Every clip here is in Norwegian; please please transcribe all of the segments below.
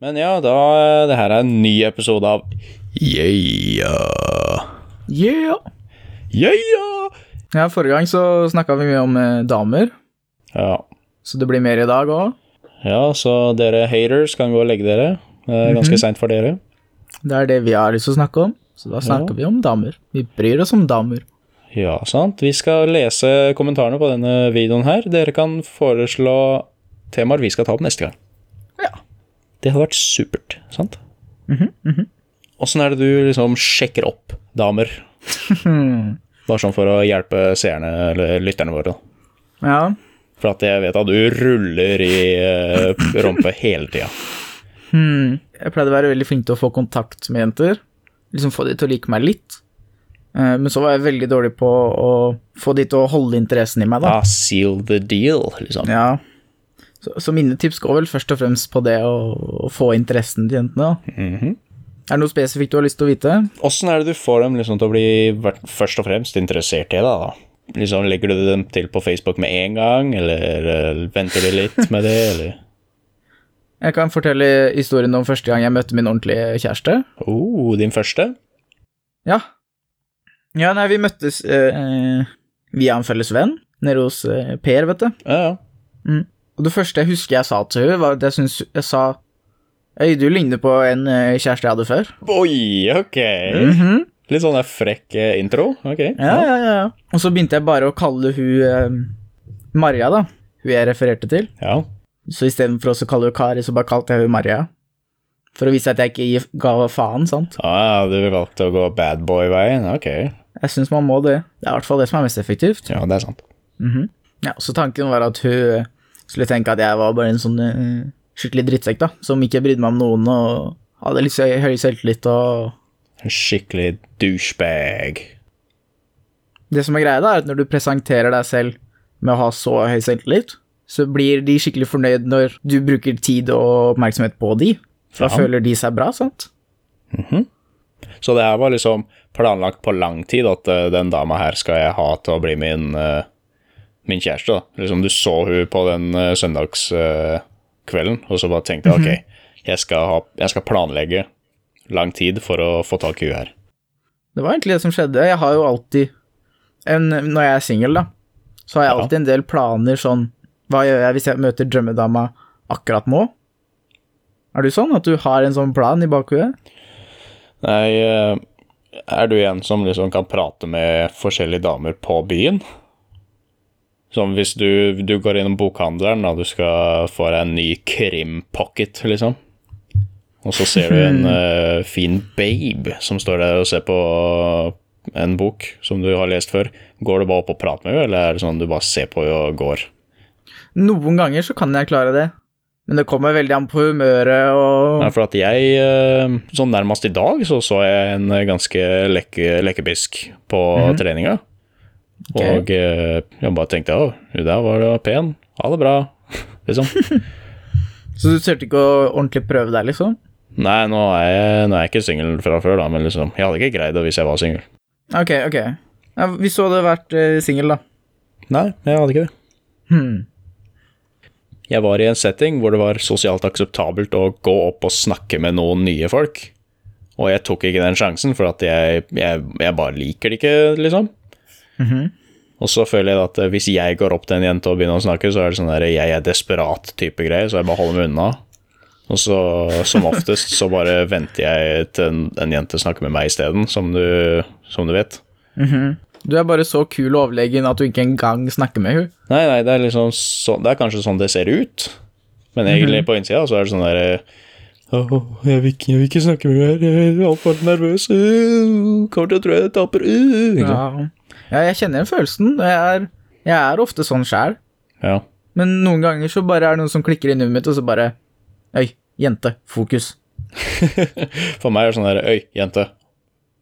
Men ja, da Det her er en ny episode av Yeah. Yeah! Yeah! Ja, forrige gang så snakka vi mye om eh, damer, Ja. så det blir mer i dag òg. ja, så dere haters kan gå og legge dere. Det er ganske Mhm. seint for dere. Det er det vi har lyst til å snakke om, så da snakker vi om damer. Vi bryr oss om damer. Ja, sant. Vi skal lese kommentarene på denne videoen her. Dere kan foreslå temaer vi skal ta opp neste gang. Ja. Det hadde vært supert, sant? Mhm, mm -hmm. er det du liksom sjekker opp damer? Bare sånn for å hjelpe seerne eller lytterne våre. Ja. For at jeg vet at du ruller i uh, rumpe hele tida. Hmm. Jeg pleide å være veldig flink til å få kontakt med jenter. Liksom få de til å like meg litt. Eh, Men så var jeg veldig dårlig på å få de til å holde interessen i meg, da. Ah, seal the deal, liksom. Ja. Så, så mine tips går vel først og fremst på det å, å få interessen til jentene. Mm -hmm. Er det noe spesifikt du har lyst til å vite? Åssen er det du får dem liksom til å bli først og fremst interessert i deg, da? Liksom, Legger du dem til på Facebook med en gang, eller eh, venter du litt med det, eller? Jeg kan fortelle historien om første gang jeg møtte min ordentlige kjæreste. Oh, din første? Ja. Ja, nei, vi møttes eh, via en felles venn nede hos eh, Per, vet du. Ja, ja. Og det første jeg husker jeg sa til henne, var at jeg syns Jeg sa Øy, du ligner på en eh, kjæreste jeg hadde før. Oi, ok. Mhm. Litt sånn frekk eh, intro. Ok. Ja, ja, ja. Og så begynte jeg bare å kalle hun eh, Maria, da. Hun jeg refererte til. Ja. Så istedenfor å kalle henne Kari, så bare kalte jeg henne Maria. For å vise at jeg ikke ga faen, sant. Ah, du valgte å gå bad boy-veien? Ok. Jeg syns man må det. Det er i hvert fall det som er mest effektivt. Ja, det er sant. Mhm. Ja, Så tanken var at hun skulle tenke at jeg var bare en sånn uh, skikkelig drittsekk, da. Som ikke brydde meg om noen og hadde litt høy selvtillit og skikkelig douchebag. Det som er greia, da, er at når du presenterer deg selv med å ha så høy selvtillit, så blir de skikkelig fornøyd når du bruker tid og oppmerksomhet på de. For da Ja. føler de seg bra, sant? Så det her var liksom planlagt på lang tid at uh, den dama her skal jeg ha til å bli min, eh, min kjæreste. da. Liksom Du så hun på den uh, søndagskvelden, og så bare tenkte jeg ok, jeg skal, ha, jeg skal planlegge lang tid for å få tak i hun her. Det var egentlig det som skjedde. Jeg har jo alltid en, Når jeg er singel, da, så har jeg Ja. alltid en del planer sånn Hva gjør jeg hvis jeg møter drømmedama akkurat nå? Er du sånn at du har en sånn plan i bakhuet? Nei, eh, er du en som liksom kan prate med forskjellige damer på byen? Som hvis du, du går innom bokhandleren og du skal få deg en ny krimpocket, liksom. Og så ser du en uh, fin babe som står der og ser på en bok som du har lest før. Går du bare opp og prater med henne, eller er det sånn du bare ser på henne og går? Noen ganger så kan jeg klare det, men det kommer veldig an på humøret og Nei, for at jeg, eh, sånn nærmest i dag, så så jeg en ganske lekke, lekkebisk på treninga. Ok. Og eh, jeg bare tenkte å, hun der var da pen, ha det bra, liksom. Så du turte ikke å ordentlig prøve deg, liksom? Nei, nå er jeg, nå er jeg ikke singel fra før, da, men liksom, jeg hadde ikke greid det hvis jeg var singel. Ok, ok. Ja, hvis du hadde vært uh, singel, da. Nei, jeg hadde ikke det. Hmm. Jeg var i en setting hvor det var sosialt akseptabelt å gå opp og snakke med noen nye folk. Og jeg tok ikke den sjansen, for at jeg, jeg, jeg bare liker det ikke, liksom. Mhm. Og så føler jeg at eh, hvis jeg går opp til en jente og begynner å snakke, så er det sånn der jeg er desperat type greie, så jeg bare holder meg unna. Og så, som oftest, så bare venter jeg til en, en jente snakker med meg isteden, som, du- som du vet. Mhm. Du er bare så kul og overlegen at du ikke engang snakker med henne. Nei, nei, det er liksom så, Det er kanskje sånn det ser ut, men egentlig på innsida så er det sånn derre Oh, jeg, vil ikke- jeg vil ikke snakke med deg, jeg er altfor nervøs. Uh, kommer til å tro jeg taper. Uh. Ja. Ja, jeg kjenner den følelsen. Jeg er, jeg er ofte sånn sjæl. ja. Men noen ganger så bare er det noen som klikker inn i huet mitt, og så bare Øy, jente, fokus. For meg er det sånn der Øy, jente.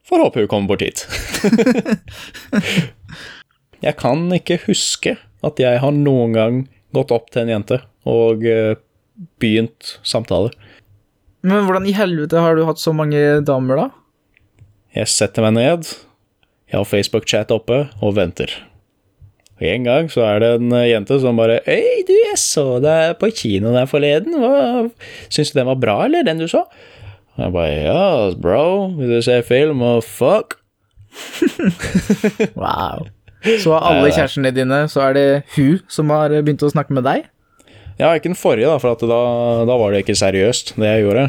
Får håpe hun kommer bort hit. jeg kan ikke huske at jeg har noen gang gått opp til en jente og eh, begynt samtaler. Men hvordan i helvete har du hatt så mange damer, da? Jeg setter meg ned, jeg har Facebook-chat oppe og venter. Og En gang så er det en eh, jente som bare Hei, du, jeg så deg på kino der forleden. Hva Syns du den var bra, eller, den du så? Og jeg bare Ja, bro, vil du se film og fuck? Wow. Så av alle kjærestene dine, så er det hun som har begynt å snakke med deg? Ja, ikke den forrige, da, for at da, da var det ikke seriøst, det jeg gjorde.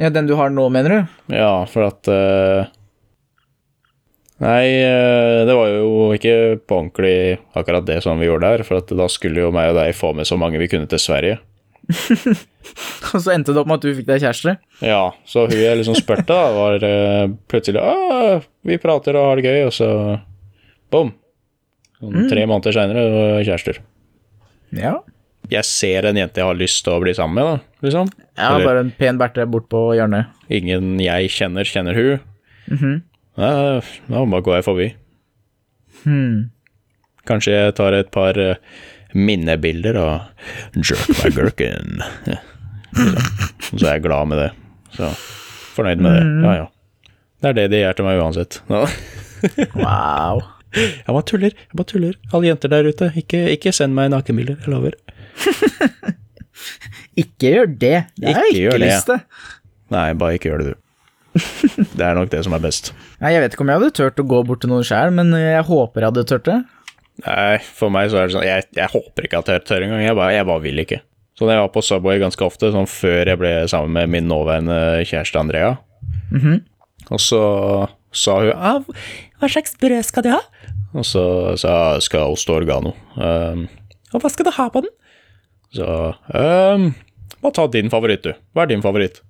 Ja, den du har nå, mener du? Ja, for at eh, Nei, eh, det var jo ikke på ordentlig akkurat det som vi gjorde der, for at da skulle jo meg og deg få med så mange vi kunne til Sverige. Og så endte det opp med at du fikk deg kjæreste? Ja, så hun jeg liksom spurte, da, var eh, plutselig Å, Vi prater og har det gøy, og så bom. Sånn tre måneder seinere var kjærester. Ja. Jeg ser en jente jeg har lyst til å bli sammen med, da, liksom. Ja, Eller- bare en pen Berthe bort på hjørnet. Ingen jeg kjenner, kjenner hun. Mhm. Ja, da bare går jeg forbi. Hmm. Kanskje jeg tar et par eh, minnebilder og jerk my gurken. Så er jeg glad med det. Så fornøyd med det. Ja, ja. Det er det de gjør til meg uansett. Wow. Jeg bare tuller. Jeg bare tuller. Alle jenter der ute, ikke, ikke send meg nakenbilder. Jeg lover. Ikke gjør det. Det er Ikke ikke, det. lyst til. Nei, bare ikke gjør det, du. Det er nok det som er best. Nei, Jeg vet ikke om jeg hadde turt å gå bort til noen sjæl, men jeg håper jeg hadde turt det. Nei, for meg så er det sånn Jeg, jeg håper ikke at jeg tør engang. Jeg, bare- jeg bare vil ikke. Så når jeg var på Subway ganske ofte, sånn før jeg ble sammen med min nåværende kjæreste Andrea, og så sa hun ah, 'Hva slags brød skal du ha?' Og så sa jeg 'Skal ost og oregano'. Um, og hva skal du ha på den? Så um, Bare ta din favoritt, du. Hva er din favoritt?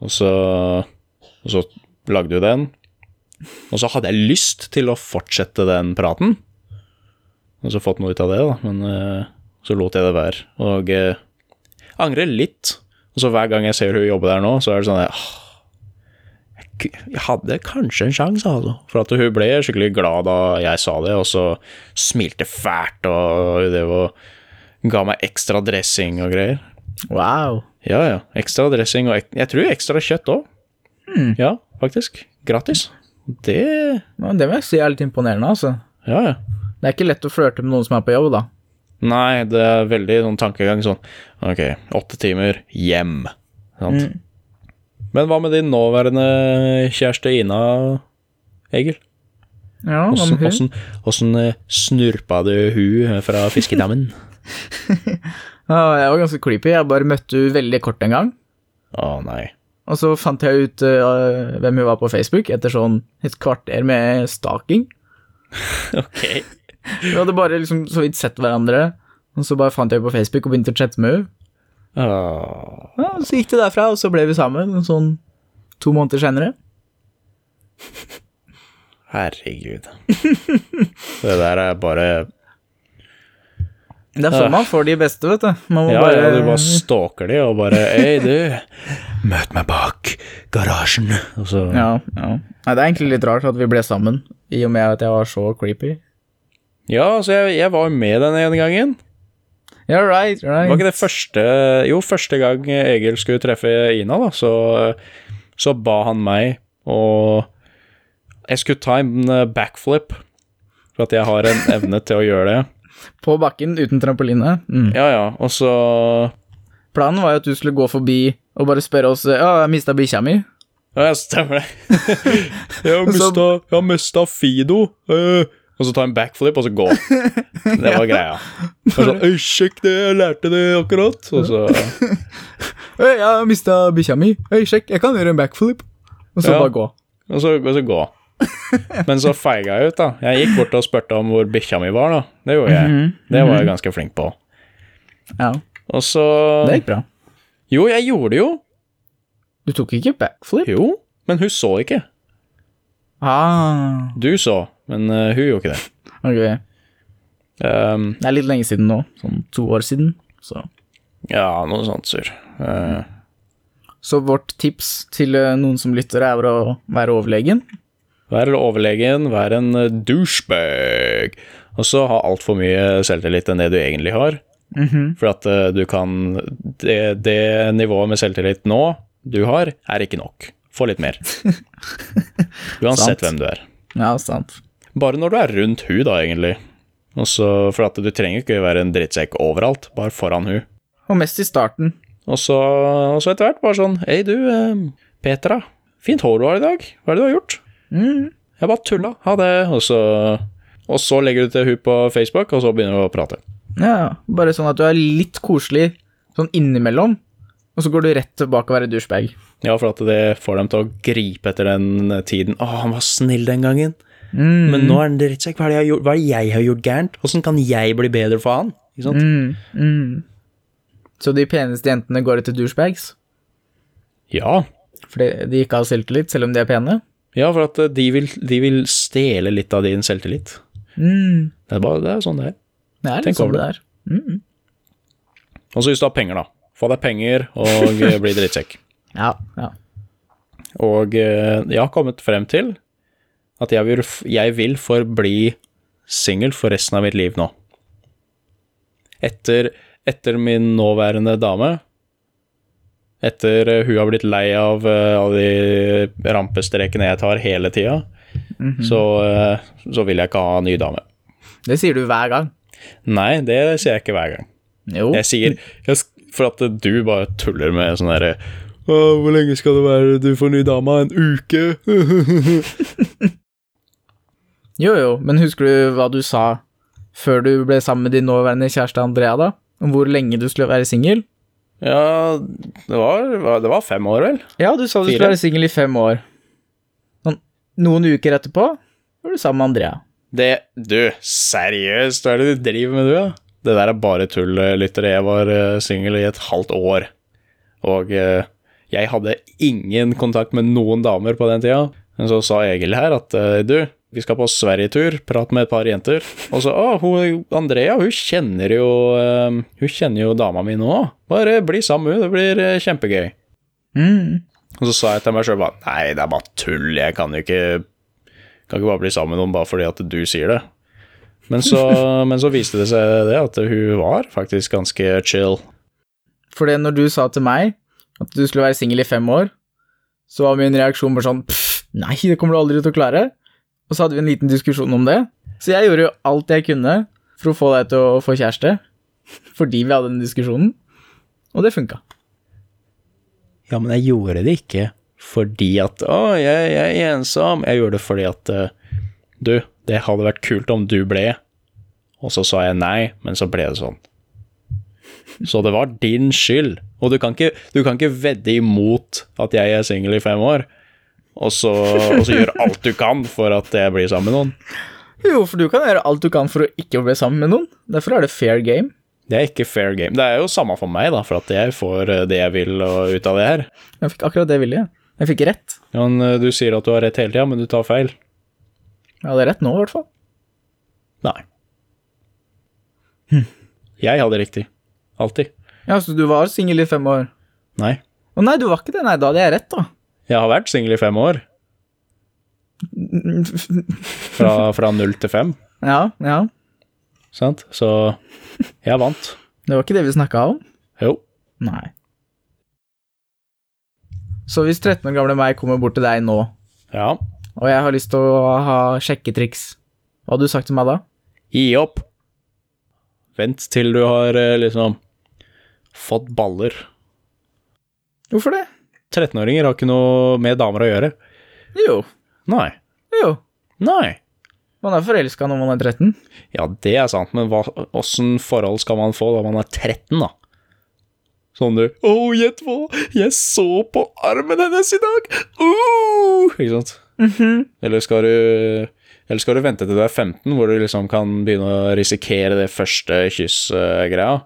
Og så, og så lagde hun den. Og så hadde jeg lyst til å fortsette den praten. Og så fått noe ut av det, da. Men uh, så lot jeg det være. Og uh, angrer litt. Og så hver gang jeg ser hun jobbe der nå, så er det sånn jeg, jeg hadde kanskje en sjanse, altså. For at hun ble skikkelig glad da jeg sa det, og så smilte fælt, og det var, ga meg ekstra dressing og greier. Wow. Ja, ja. Ekstra dressing og ek jeg tror ekstra kjøtt òg. Ja, faktisk. Gratis. Det Ja, Det vil jeg si er litt imponerende, altså. Ja, ja. Det er ikke lett å flørte med noen som er på jobb, da. Nei, det er veldig noen tankegang sånn Ok, åtte timer, hjem. Sant? Men hva med din nåværende kjæreste Ina, Egil? Ja, hun? åssen- åssen, eh, snurpa du hun fra fiskedammen? Ja, jeg var ganske creepy. Jeg bare møtte hun veldig kort en gang. Å nei. Og så fant jeg ut uh, hvem hun var på Facebook etter sånn et kvarter med staking. Ok. Vi hadde bare liksom så vidt sett hverandre, og så bare fant jeg henne på Facebook og begynte å chatte med henne. Åh. Ja, så gikk det derfra, og så ble vi sammen sånn to måneder senere. Herregud. Det der er bare Det er sånn man får de beste, vet du. Man må Ja, bare, ja, du bare stalker de og bare Hei, du. Møt meg bak garasjen. Og så ja, ja. Nei, det er egentlig litt rart at vi ble sammen, i og med at jeg var så creepy. Ja, altså, jeg, jeg var jo med den ene gangen. Ja, right, right. Var ikke det første Jo, første gang Egil skulle treffe Ina, da, så, så ba han meg og Jeg skulle ta en eh, backflip, for at jeg har en evne til å gjøre det. På bakken uten trampoline. Mm. Ja, ja, og så Planen var jo at du skulle gå forbi og bare spørre oss Ja, jeg mista bikkja mi. Ja, jeg stemmer det. jeg har mista, jeg har mista Fido. Uh, og så ta en backflip, og så gå. Det var greia. Og så, Øy, sjekk det, jeg lærte det akkurat. Og så Øy, jeg har mista bikkja mi. Øy, sjekk, jeg kan gjøre en backflip. Og så Ja. bare gå. Og så, og så gå. Men så feiga jeg ut, da. Jeg gikk bort og spurte om hvor bikkja mi var, da. Det gjorde jeg. Det var jeg ganske flink på. Ja, Og så det gikk bra. Jo, jeg gjorde det jo. Du tok ikke backflip? Jo, men hun så ikke. Ah, Du så, men uh, hun gjorde ikke det. ok. Um, Det er litt lenge siden nå. Sånn to år siden. Så, ja, noe sånt surr. Uh, så vårt tips til eh, noen som lytter, er å være overlegen. Vær overlegen, vær en eh, douchebag. Og så ha altfor mye selvtillit enn det du egentlig har. For at eh, du kan det, det nivået med selvtillit nå du har, er ikke nok. Få litt mer. Uansett hvem du er. Ja, sant. Bare når du er rundt hun da, egentlig. Også For at du trenger ikke være en drittsekk overalt, bare foran hun. Og mest i starten. Og så, og så etter hvert bare sånn Hei, du, eh, Petra. Fint hår du har i dag. Hva er det du har gjort? Mm. Jeg bare tulla. Ha det. Og så, og så legger du til hun på Facebook, og så begynner du å prate. Ja, bare sånn at du er litt koselig sånn innimellom, og så går du rett tilbake og være douchebag. Ja, for at det får dem til å gripe etter den tiden. Å, han var snill den gangen. Mm. Men nå er han drittsekk. Hva Hva er det jeg har gjort gærent? Åssen kan jeg bli bedre for han? Ikke sant? Mm. Mm. Så de peneste jentene går etter douchebags? Ja. Fordi de ikke har selvtillit, selv om de er pene? Ja, for at eh, de vil, de vil stjele litt av din selvtillit. Mm. Det er bare det er sånn det er. Det er Tenk sånn over det er. Mm. Og så hvis du har penger, da. Få deg penger og eh, bli drittsekk. Ja, ja. Og eh, jeg har kommet frem til at jeg vil, jeg vil forbli singel for resten av mitt liv nå. Etter, etter min nåværende dame Etter eh, hun har blitt lei av eh, alle de rampestrekene jeg tar hele tida, så, eh, så vil jeg ikke ha ny dame. Det sier du hver gang. Nei, det sier jeg ikke hver gang. Jo. Jeg sier For at du bare tuller med sånn derre Hvor lenge skal det være du får ny dame? En uke? Jo, jo, men husker du hva du sa før du ble sammen med din nåværende kjæreste Andrea, da? Om hvor lenge du skulle være singel? Ja, det var, det var fem år, vel? Ja, du sa du Fire. skulle være singel i fem år. Noen uker etterpå var du sammen med Andrea. Det Du, seriøst, hva er det du driver med, du, da? Det der er bare tull, eh, lyttere. Jeg var uh, singel i et halvt år. Og eh, jeg hadde ingen kontakt med noen damer på den tida. Men så sa Egil her at eh, du, vi skal på Sverigetur, prate med et par jenter. Og så å, hun, Andrea, hun kjenner jo eh, Hun kjenner jo dama mi nå. Bare bli sammen med henne, det blir eh, kjempegøy. Mm. Og så sa jeg til meg sjøl bare nei, det er bare tull, jeg kan jo ikke Kan ikke bare bli sammen med noen bare fordi at du sier det. Men så, men så viste det seg det at hun var faktisk ganske chill. For det når du sa til meg at du skulle være singel i fem år, så var min reaksjon bare sånn pff, nei, det kommer du aldri til å klare. Og så hadde vi en liten diskusjon om det. Så jeg gjorde jo alt jeg kunne for å få deg til å få kjæreste, fordi vi hadde den diskusjonen, og det funka. Ja, men jeg gjorde det ikke fordi at å, jeg, jeg er ensom. Jeg gjorde det fordi at du, det hadde vært kult om du ble. Og så sa jeg nei, men så ble det sånn. Så det var din skyld. Og du kan ikke, du kan ikke vedde imot at jeg er singel i fem år, og så, og så gjøre alt du kan for at jeg blir sammen med noen. Jo, for du kan gjøre alt du kan for å ikke bli sammen med noen. Derfor er det fair game. Det er ikke fair game. Det er jo samme for meg, da, for at jeg får eh, det jeg vil ut av det her. Jeg fikk akkurat det jeg ville. Jeg fikk rett. Ja, men eh, du sier at du har rett hele tida, men du tar feil. Jeg hadde rett nå, i hvert fall. Nei. Jeg hadde riktig. Alltid. Ja, så du var singel i fem år? Nei. Å nei, du var ikke det. Nei, da hadde jeg rett, da. Jeg har vært singel i fem år. Fra, fra null til fem, Ja, ja. sant? Så jeg vant. Det var ikke det vi snakka om. Jo. Nei. Så hvis 13 år gamle meg kommer bort til deg nå, Ja. og jeg har lyst til å ha sjekketriks, hva hadde du sagt til meg da? Gi opp. Vent til du har eh, liksom fått baller. Hvorfor det? 13-åringer har ikke noe med damer å gjøre. Jo. Nei. Jo. Nei. Man er forelska når man er 13. Ja, det er sant, men hva, åssen forhold skal man få da man er 13, da? Sånn du Å, gjett hva? Jeg så på armen hennes i dag! Uh! Ikke sant? Eller skal du Eller skal du vente til du er 15, hvor du liksom kan begynne å risikere det første kyss-greia?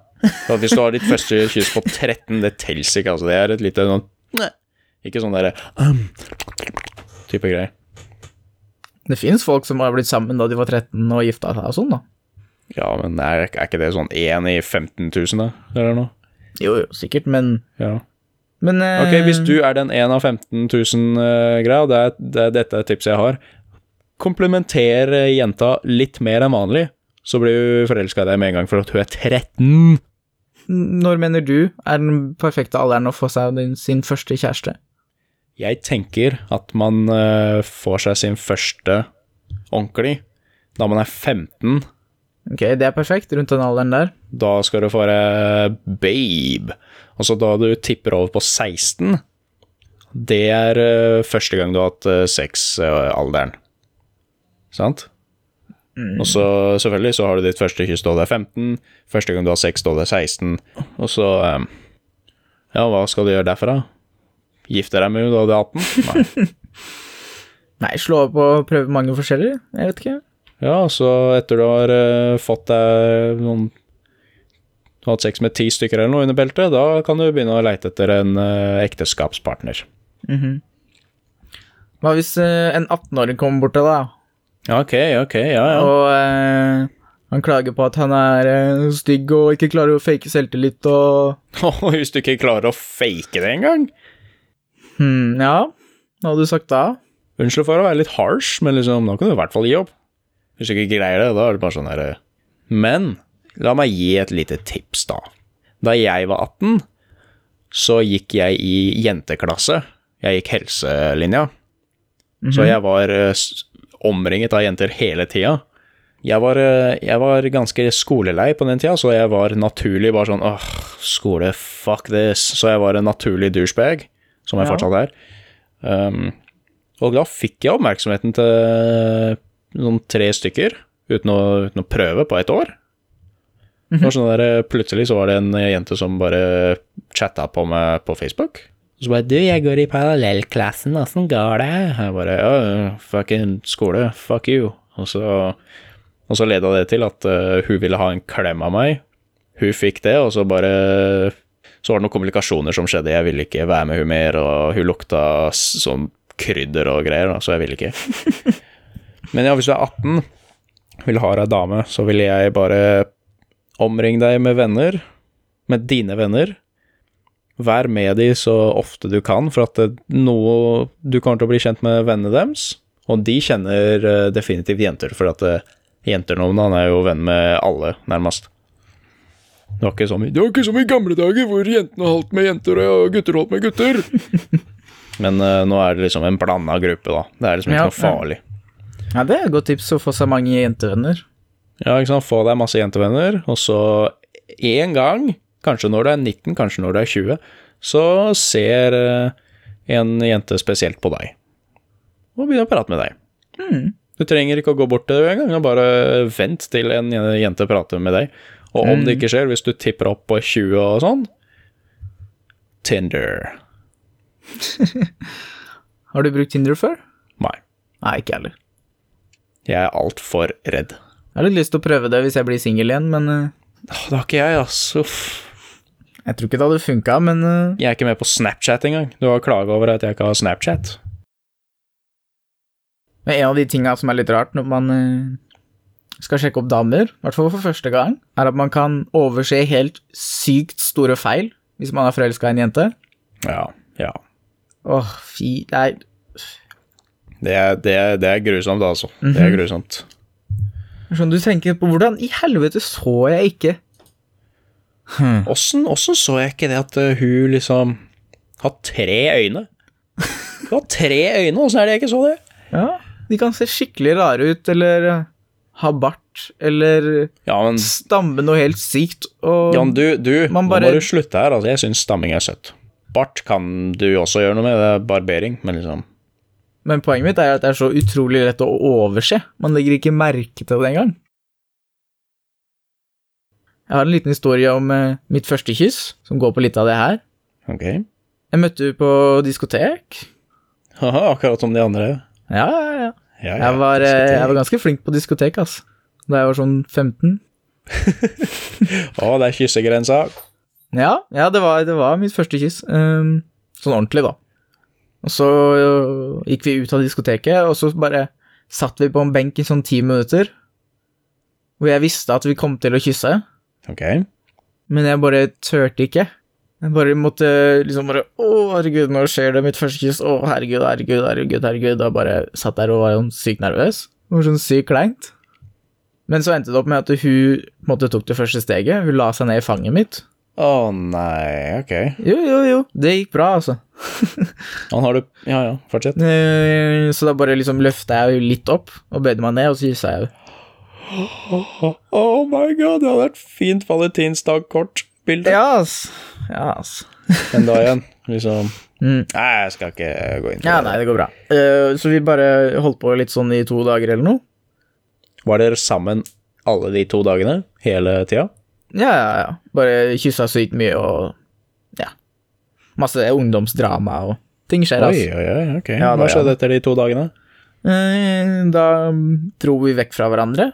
Hvis du har ditt første kyss på 13, det teller ikke, altså. Det er et lite sånn. Ikke sånn derre um, type greier. Det fins folk som har blitt sammen da de var 13 og gifta seg og sånn, da. Ja, men er, er ikke det sånn én i 15 000, da? Eller noe? Jo, jo, sikkert, men Ja. Men eh, Ok, hvis du er den 1 av 15 000-greia, det, er- det er dette er tipset jeg har. Komplementer eh, jenta litt mer enn vanlig, så blir hun forelska i deg med en gang for at hun er 13. Når mener du er den perfekte alderen å få seg din, sin første kjæreste? Jeg tenker at man eh, får seg sin første ordentlig da man er 15 Ok, det er perfekt, rundt den alderen der. Da skal du få deg babe. Altså da du tipper over på 16, det er eh, første gang du har hatt uh, sex-alderen. Sant? Og så selvfølgelig så har du ditt første kyss da du er 15, første gang du har sex da du er 16, og så eh, Ja, hva skal du gjøre derfra? Gifte deg med henne da du er 18? Nei. Nei, slå opp og prøve mange forskjellige. Jeg vet ikke. Ja, så etter du har uh, fått deg noen Du har hatt sex med ti stykker eller noe under beltet, da kan du begynne å leite etter en uh, ekteskapspartner. Hva hvis uh, en 18-åring kommer bort til deg, da? Ja, Ok, ok, ja, ja. Og han klager på at han er stygg og ikke klarer å fake selvtillit og Og hvis du ikke klarer å fake det engang Hm, ja, hva hadde du sagt da? Unnskyld for å være litt harsh, men liksom, da kan du i hvert fall gi opp. Hvis du ikke greier det, da er det bare sånn her eh. Men la meg gi et lite tips, da. Da jeg var 18, så gikk jeg i jenteklasse. Jeg gikk helselinja. Så jeg var eh, omringet av jenter hele tida. Jeg var, eh, jeg var ganske skolelei på den tida, så jeg var naturlig bare sånn åh, skole, fuck this. Så jeg var en naturlig douchebag, som jeg Ja. fortsatt er. Um, og da fikk jeg oppmerksomheten til noen tre stykker, uten å, uten å prøve, på et år. Mm -hmm. sånn der, plutselig så var det en jente som bare chatta på meg på Facebook. Og så bare 'Du, jeg går i parallellklassen, åssen går det?' Jeg bare 'Ja, fucking skole, fuck you'. Og så, og så leda det til at uh, hun ville ha en klem av meg. Hun fikk det, og så bare Så var det noen komplikasjoner som skjedde. Jeg ville ikke være med hun mer, og hun lukta sånn krydder og greier, så jeg ville ikke. Men ja, hvis du er 18, vil ha deg dame, så vil jeg bare omringe deg med venner, med dine venner. Vær med de så ofte du kan, for at noe Du kommer til å bli kjent med vennene deres, og de kjenner eh, definitivt jenter, for at uh, jenter nå han er jo venn med alle, nærmest. Det var ikke som i, det var ikke som i gamle dager, hvor jentene holdt med jenter og gutter holdt med gutter. Men uh, nå er det liksom en blanda gruppe, da. Det er liksom ikke Ja, noe farlig. Ja, det er et godt tips å få seg mange jentevenner. Ja, ikke sant. Få deg masse jentevenner, og så en gang, kanskje når du er 19, kanskje når du er 20, så ser uh, en jente spesielt på deg. Og begynner å prate med deg. Du trenger ikke å gå bort til henne engang, bare vent til en jente prater med deg. Og om det ikke skjer, hvis du tipper opp på 20 og sånn Tinder. Har du brukt Tinder før? Nei. Nei, ikke heller. Jeg er altfor redd. Jeg har litt lyst til å prøve det hvis jeg blir singel igjen, men eh, Det har ikke jeg, ass. Uff. jeg tror ikke det hadde funka, men eh, Jeg er ikke med på Snapchat engang. Du har klaga over at jeg ikke har Snapchat. Men en av de tinga som er litt rart når man eh, skal sjekke opp damer, i hvert fall for første gang, er at man kan overse helt sykt store feil hvis man er forelska i en jente. Ja, ja. Åh, fy Nei, Det er, det er, det er grusomt, altså. Det er grusomt. sånn du tenker på hvordan i helvete så jeg ikke Åssen hmm. så jeg ikke det at eh, hun liksom har tre øyne? Hun har tre øyne, åssen er det jeg ikke så det? Ja, de kan se skikkelig rare ut, eller ha bart, eller Ja, men stamme noe helt sykt, og Jan, du, du Man nå bare- må du slutte her. Altså, jeg syns stamming er søtt. Bart kan du også gjøre noe med, det er barbering, men liksom Men poenget mitt er at det er så utrolig lett å overse. Man legger ikke merke til det engang. Jeg har en liten historie om eh, mitt første kyss, som går på litt av det her. Ok. Jeg møtte henne på diskotek. Haha, akkurat som de andre. Ja, ja, ja. Jeg var, eh, jeg var ganske flink på diskotek, ass. Da jeg var sånn 15. Å, det er kyssegrensa. Ja, ja det, var, det var mitt første kyss. Um, sånn ordentlig, da. Og så øh, gikk vi ut av diskoteket, og så bare satt vi på en benk i sånn ti minutter. Hvor jeg visste at vi kom til å kysse, Ok. men jeg bare turte ikke. Jeg bare måtte liksom bare Å, herregud, nå skjer det mitt første kyss. Å, herregud, herregud, herregud, herregud. Og bare satt der og var sånn sykt nervøs. Det var sånn sykt kleint. Men så endte det opp med at hun måtte tok det første steget. Hun la seg ned i fanget mitt. Å nei, ok. Jo, jo, jo. Det gikk bra, altså. Han har du Ja ja, fortsett. Eh, Så da bare liksom løfta jeg henne litt opp og bøyde meg ned, og så kyssa jeg henne. Oh my god, det hadde vært fint valentinsdag-kort-bilde. Ja, ass. Ja, ass. Men da igjen, liksom Mm. Nei, jeg skal ikke gå inn på Ja, det. nei, det går bra. Uh, så vi bare holdt på litt sånn i to dager eller noe? Var dere sammen alle de to dagene? Hele tida? Ja, ja, ja. Bare kyssa sykt mye og ja. Masse ungdomsdrama og ting skjer, Oi, altså. oi, oi, ok. Ja, Hva ja. skjedde etter de to dagene? Eh, Da dro vi vekk fra hverandre.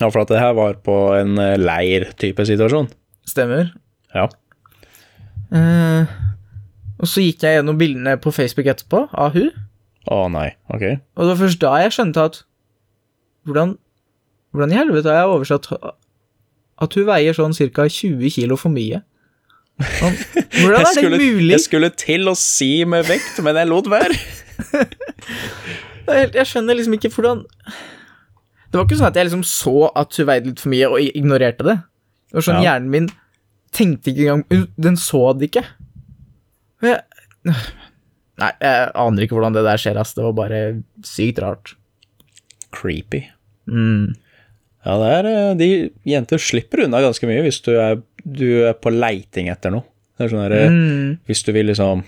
Ja, for at det her var på en eh, leir-type situasjon. Stemmer. Ja. Uh, og så gikk jeg gjennom bildene på Facebook etterpå av hun, Å nei, ok. og det var først da jeg skjønte at hvordan, hvordan i helvete har jeg oversatt at hun veier sånn ca. 20 kilo for mye? Sånn, Hvordan er det skulle, mulig? jeg skulle til å si med vekt, men jeg lot være. Jeg skjønner liksom ikke hvordan Det var ikke sånn at jeg liksom så at hun veide litt for mye og ignorerte det. Det var sånn Ja. hjernen min tenkte ikke engang Den så det ikke. Jeg Nei, jeg aner ikke hvordan det der skjer, ass. Det var bare sykt rart. Creepy. Mm. Ja, det er eh, De jenter slipper unna ganske mye hvis du er, du er på leiting etter noe. Det er sånn der, eh, Mm. Hvis du vil liksom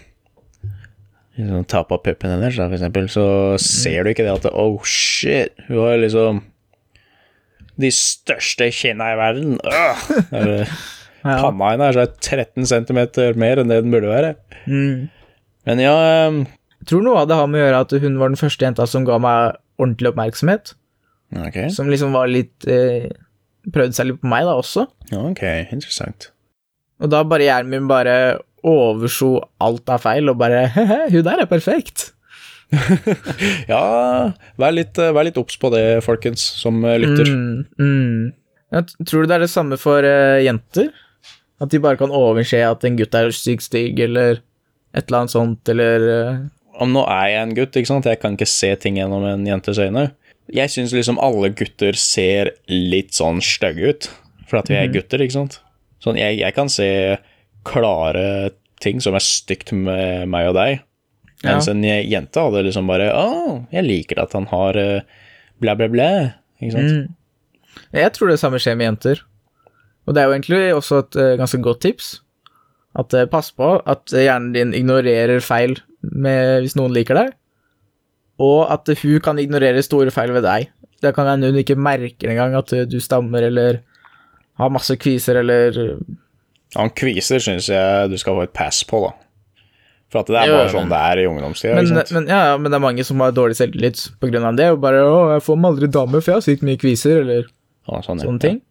liksom ta på puppen hennes, for eksempel, så ser du ikke det at Oh, shit, hun har liksom de største kinna i verden. Øh! Ja. Panna hennes er 13 cm mer enn det den burde være. Mm. Men ja um, Jeg tror noe av det har med å gjøre at hun var den første jenta som ga meg ordentlig oppmerksomhet. Okay. Som liksom var litt eh, Prøvde seg litt på meg, da, også. ja, ok, interessant. Og da bare hjernen min bare overso alt av feil, og bare He-he, hun der er perfekt. Ja, vær litt, eh, vær litt obs på det, folkens, som eh, lytter. Mm, mm. Ja, tror du det er det samme for uh, jenter? At de bare kan overse at en gutt er sykt stygg, eller et eller annet sånt, eller eh, Om nå er jeg en gutt, ikke sant, jeg kan ikke se ting gjennom en jentes øyne. Jeg syns liksom alle gutter ser litt sånn stygge ut, for at vi er gutter, ikke sant. Sånn, jeg, jeg kan se klare ting som er stygt med meg og deg, Ja. mens en jente hadde liksom bare Å, jeg liker at han har blæ, blæ, blæ. bla. Ikke sant? mm. Jeg tror det samme skjer med jenter. Og det er jo egentlig også et eh, ganske godt tips. At eh, pass på at eh, hjernen din ignorerer feil med, hvis noen liker deg, og at eh, hun kan ignorere store feil ved deg. Det kan hende hun ikke merker engang at eh, du stammer eller har masse kviser eller eh, Han kviser syns jeg du skal få et pass på, da. For at det er bare sånn det er i ungdomstida. men, men, ja, ja, men det er mange som har dårlig selvtillit av det, og bare 'Å, jeg får meg aldri dame, for jeg har sykt mye kviser', eller Ja, sånn, ja. sånne ting.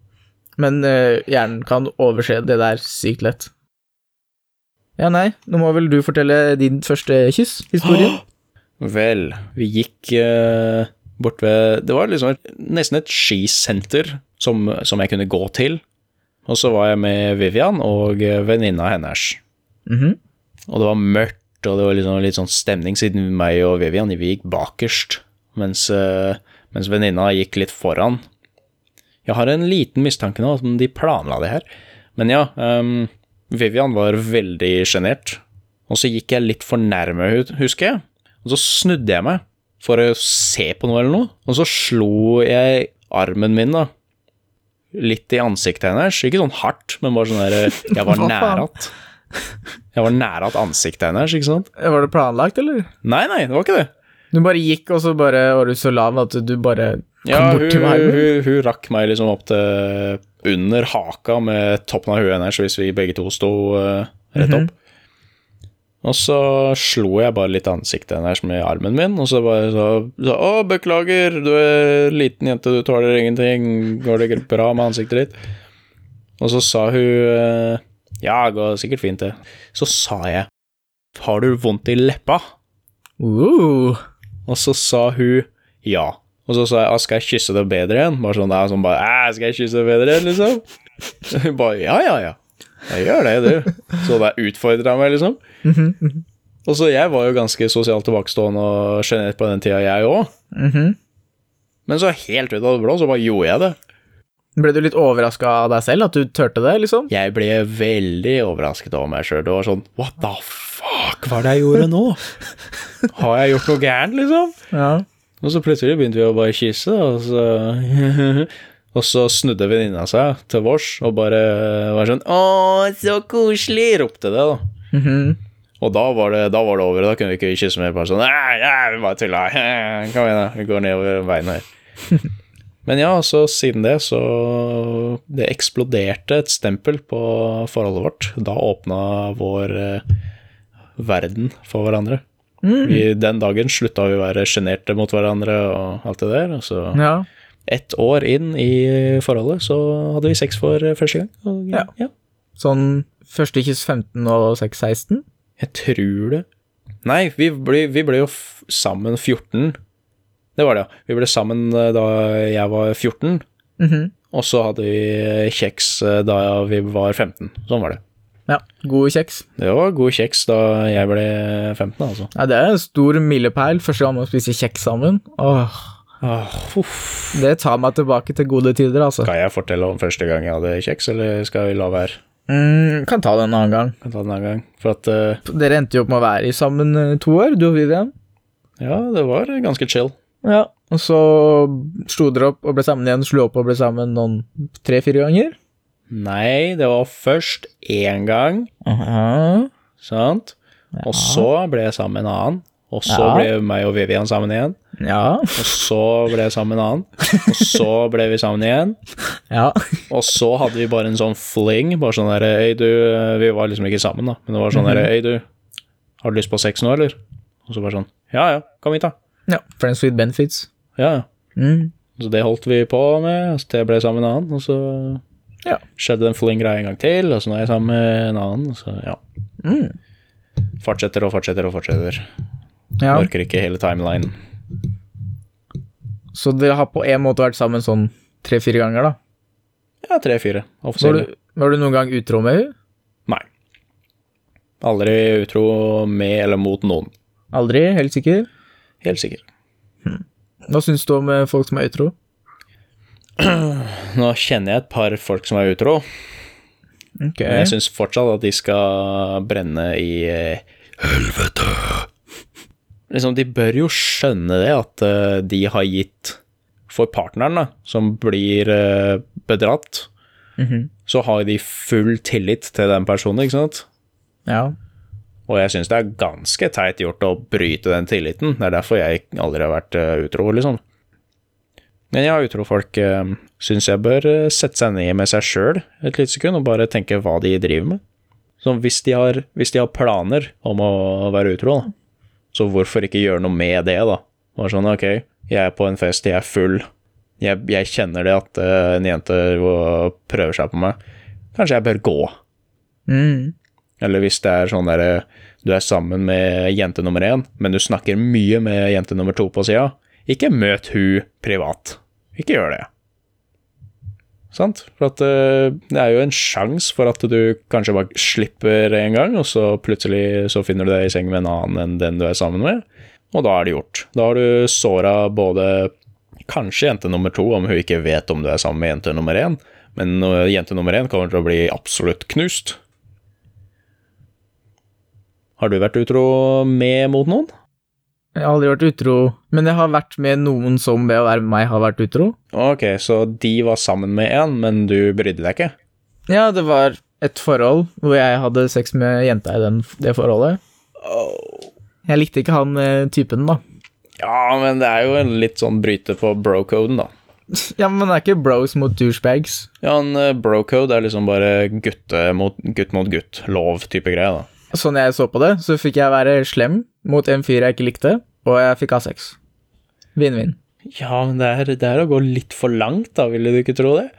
Men uh, hjernen kan overse det der sykt lett. Ja, nei, nå må vel du fortelle din første kyss-historie? Vel, vi gikk uh, bort ved Det var liksom nesten et skisenter som, som jeg kunne gå til. Og så var jeg med Vivian og eh, venninna hennes. Mhm. Og det var mørkt, og det var liksom litt sånn stemning, siden meg og Vivian vi gikk bakerst, mens, uh, mens venninna gikk litt foran. Jeg har en liten mistanke nå om de planla det her. Men ja, um, Vivian var veldig sjenert, og så gikk jeg litt for nærme husker jeg. Og så snudde jeg meg for å se på noe eller noe, og så slo jeg armen min, da. Litt i ansiktet hennes. Ikke sånn hardt, men bare sånn der Jeg var nær at Jeg var nær at ansiktet hennes, ikke sant? Var det planlagt, eller? Nei, nei, det var ikke det. Du bare gikk, og så bare var du så lav at du bare kom Ja, bort hun, til meg? hun, hun rakk meg liksom opp til under haka med toppen av huet hennes hvis vi begge to sto uh, rett opp. Og så slo jeg bare litt ansiktet hennes med armen min, og så bare så, så Å, beklager, du er liten jente, du tåler ingenting, går det bra med ansiktet ditt? Og så sa hun eh, Ja, det går sikkert fint, det. Så sa jeg Har du vondt i leppa? Uh, Og så sa hun ja. Og så sa jeg «Ah, skal jeg kysse deg bedre igjen? Bare sånn sånn bare, «Æ, skal jeg kysse deg bedre igjen, liksom? Hun bare ja, ja, ja. Jeg gjør det, du. Så der utfordra meg, liksom. Og så jeg var jo ganske sosialt tilbakestående og sjenert på den tida, jeg òg. mhm. Men så helt ut av det blå, så bare gjorde jeg det. Ble du litt overraska av deg selv, at du turte det, liksom? Jeg ble veldig overrasket over meg sjøl. Det var sånn What the fuck, hva er det jeg gjorde nå? Har jeg gjort noe gærent, liksom? Ja. Og så plutselig begynte vi å bare kysse, og så Og så snudde venninna seg til vårs og bare var sånn 'Å, så koselig!' ropte det, da. Mhm. Og da var, det, da var det over. Da kunne vi ikke kysse mer. Bare sånn Nei, nei, vi bare tulla. Kom igjen, da. Vi går nedover veien her. Men ja, så siden det så Det eksploderte et stempel på forholdet vårt. Da åpna vår eh, verden for hverandre. Vi, den dagen slutta vi å være sjenerte mot hverandre og alt det der. Og så Ja. ett år inn i forholdet så hadde vi sex for første gang. Og, Ja. ja. Sånn første kyss 15 og sex 16? Jeg tror det. Nei, vi ble, vi ble jo sammen 14. Det var det, ja. Vi ble sammen eh, da jeg var 14, Mhm. og så hadde vi kjeks eh, da vi var 15. Sånn var det. Ja. God kjeks. Det var god kjeks da jeg ble 15, altså. Ja, det er en stor milepæl. Første gang man spiser kjeks sammen. Åh, Ah, det tar meg tilbake til gode tider, altså. Skal jeg fortelle om første gang jeg hadde kjeks, eller skal vi la være? Mm, kan ta det en annen gang. Kan ta det en annen gang. For at uh, Dere endte jo opp med å være i sammen eh, to år, du og Vivian. Ja, det var ganske chill. Ja. Og så slo dere opp og ble sammen igjen, slo opp og ble sammen noen tre-fire ganger. Nei, det var først én gang, Aha. sant? Og så ble jeg sammen med en annen. Og så Ja. ble meg og Vivian sammen igjen. Ja. Og så ble jeg sammen med en annen. Og så ble vi sammen igjen. Ja. Og så hadde vi bare en sånn fling. Bare sånn derre Øy, du Vi var liksom ikke sammen, da. Men det var sånn derre Øy, du. Har du lyst på sex nå, eller? Og så bare sånn Ja ja, kom hit, da. ja. Friends with benefits. Ja ja. Mm. Så det holdt vi på med, så jeg ble sammen med en annen, og så Ja. skjedde den fling-greia en gang til, og så nå er jeg sammen med en annen, så ja. Mm. Fortsetter og fortsetter og fortsetter. ja. Orker ikke hele timelinen. Så dere har på en måte vært sammen sånn tre-fire ganger, da? Ja, tre-fire Var var du noen gang utro med henne? Nei. Aldri utro med eller mot noen. Aldri? Helt sikker? Helt sikker. Hva syns du om eh, folk som er utro? Nå kjenner jeg et par folk som er utro, Okay. men jeg syns fortsatt at de skal brenne i eh, helvete. Liksom, de bør jo skjønne det, at eh, de har gitt For partneren, da, som blir bedratt. bedratt, -hmm. så har de full tillit til den personen, ikke sant? Ja. Og jeg syns det er ganske teit gjort å bryte den tilliten. Det er derfor jeg aldri har vært eh, utro, liksom. Men ja, utrofolk folk syns jeg bør eh, sette seg ned med seg sjøl et lite sekund og bare tenke hva de driver med. Så hvis de har, hvis de har planer om å være utro, da, så hvorfor ikke gjøre noe med det, da? Bare sånn, ok, jeg er på en fest, jeg er full, jeg, jeg kjenner det at eh, en jente eh, prøver seg på meg. Kanskje jeg bør gå? Mm. Eller hvis det er sånn derre du er sammen med jente nummer én, men du snakker mye med jente nummer to på sida, ikke møt hun privat. Ikke gjør det. Sant? For at eh, det er jo en sjanse for at du kanskje bare slipper en gang, og så plutselig så finner du deg i seng med en annen enn den du er sammen med, og da er det gjort. Da har du såra både kanskje jente nummer to, om hun ikke vet om du er sammen med jente nummer én, men eh, jente nummer én kommer til å bli absolutt knust. Har du vært utro med mot noen? Jeg har aldri vært utro, men jeg har vært med noen som ved å være med meg har vært utro. Ok, så de var sammen med en, men du brydde deg ikke? Ja, det var et forhold hvor jeg hadde sex med jenta i den, det forholdet. Jeg likte ikke han eh, typen, da. Ja, men det er jo en litt sånn bryte på bro-coden, da. Ja, men det er ikke bros mot douchebags. Ja, en eh, bro-code er liksom bare gutte mot, gutt mot gutt, lov-type greie, da. Sånn jeg så på det, så fikk jeg være slem mot en fyr jeg ikke likte, og jeg fikk ha sex. Vinn-vinn. Ja, men det er, det er å gå litt for langt, da, ville du ikke tro det?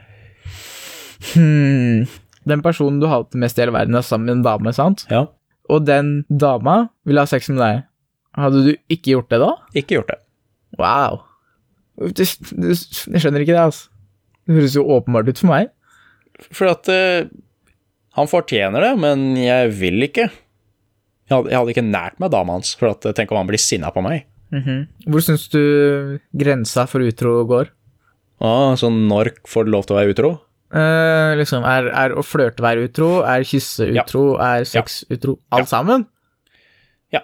Hmm. Den personen du hater mest i hele verden, er sammen med en dame, sant? Ja, Og den dama vil ha sex med deg. Hadde du ikke gjort det da? ikke gjort det. Wow. Du, du, jeg skjønner ikke det, altså. Det høres jo åpenbart ut for meg. For at eh, han fortjener det, men jeg vil ikke. Jeg hadde, jeg hadde ikke nært meg dama hans, for at, tenk om han blir sinna på meg. Hvor syns du grensa for utro går? Ah, så når får du lov til å være utro? Eh, liksom, er, er å flørte være utro? Er kysse Ja. utro? Er sex utro? Alt Ja. sammen? Ja.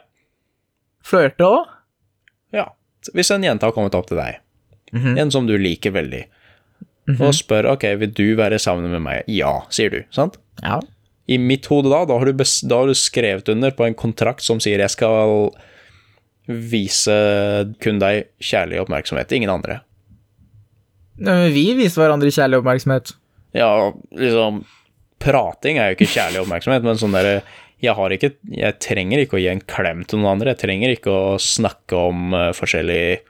Flørte òg? Ja. Hvis en jente har kommet opp til deg, Mhm. en som du liker veldig, og spør ok, vil du være sammen med meg. Ja, sier du. sant? Ja. I mitt hode da, da har, da har du skrevet under på en kontrakt som sier jeg skal vise kun deg kjærlig oppmerksomhet, ingen andre. Men vi viser hverandre kjærlig oppmerksomhet. Ja, liksom Prating er jo ikke kjærlig oppmerksomhet, men sånn derre jeg, har ikke, jeg trenger ikke å gi en klem til noen andre. Jeg trenger ikke å snakke om uh, forskjellige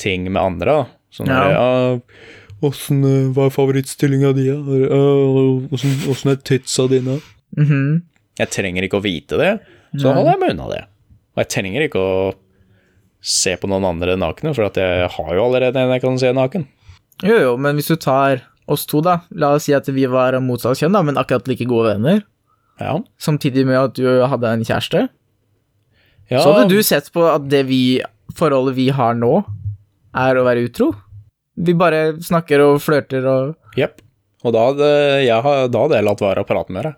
ting med andre. Sånn Ja. Der, ja, Åssen uh, Hva er favorittstillinga di? Åssen er titsa dine? Mhm. Jeg trenger ikke å vite det, så Nei. holder jeg meg unna det. Og jeg trenger ikke å se på noen andre nakne, for at jeg har jo allerede en jeg kan se naken. Jo, jo, men hvis du tar oss to, da. La oss si at vi var motsatt kjønn, da, men akkurat like gode venner. Ja. Samtidig med at du hadde en kjæreste. ja Så hadde du sett på at det vi, forholdet vi har nå, er å være utro? Vi bare snakker og flørter og Jepp. Og da hadde, jeg, da hadde jeg latt være å prate med deg.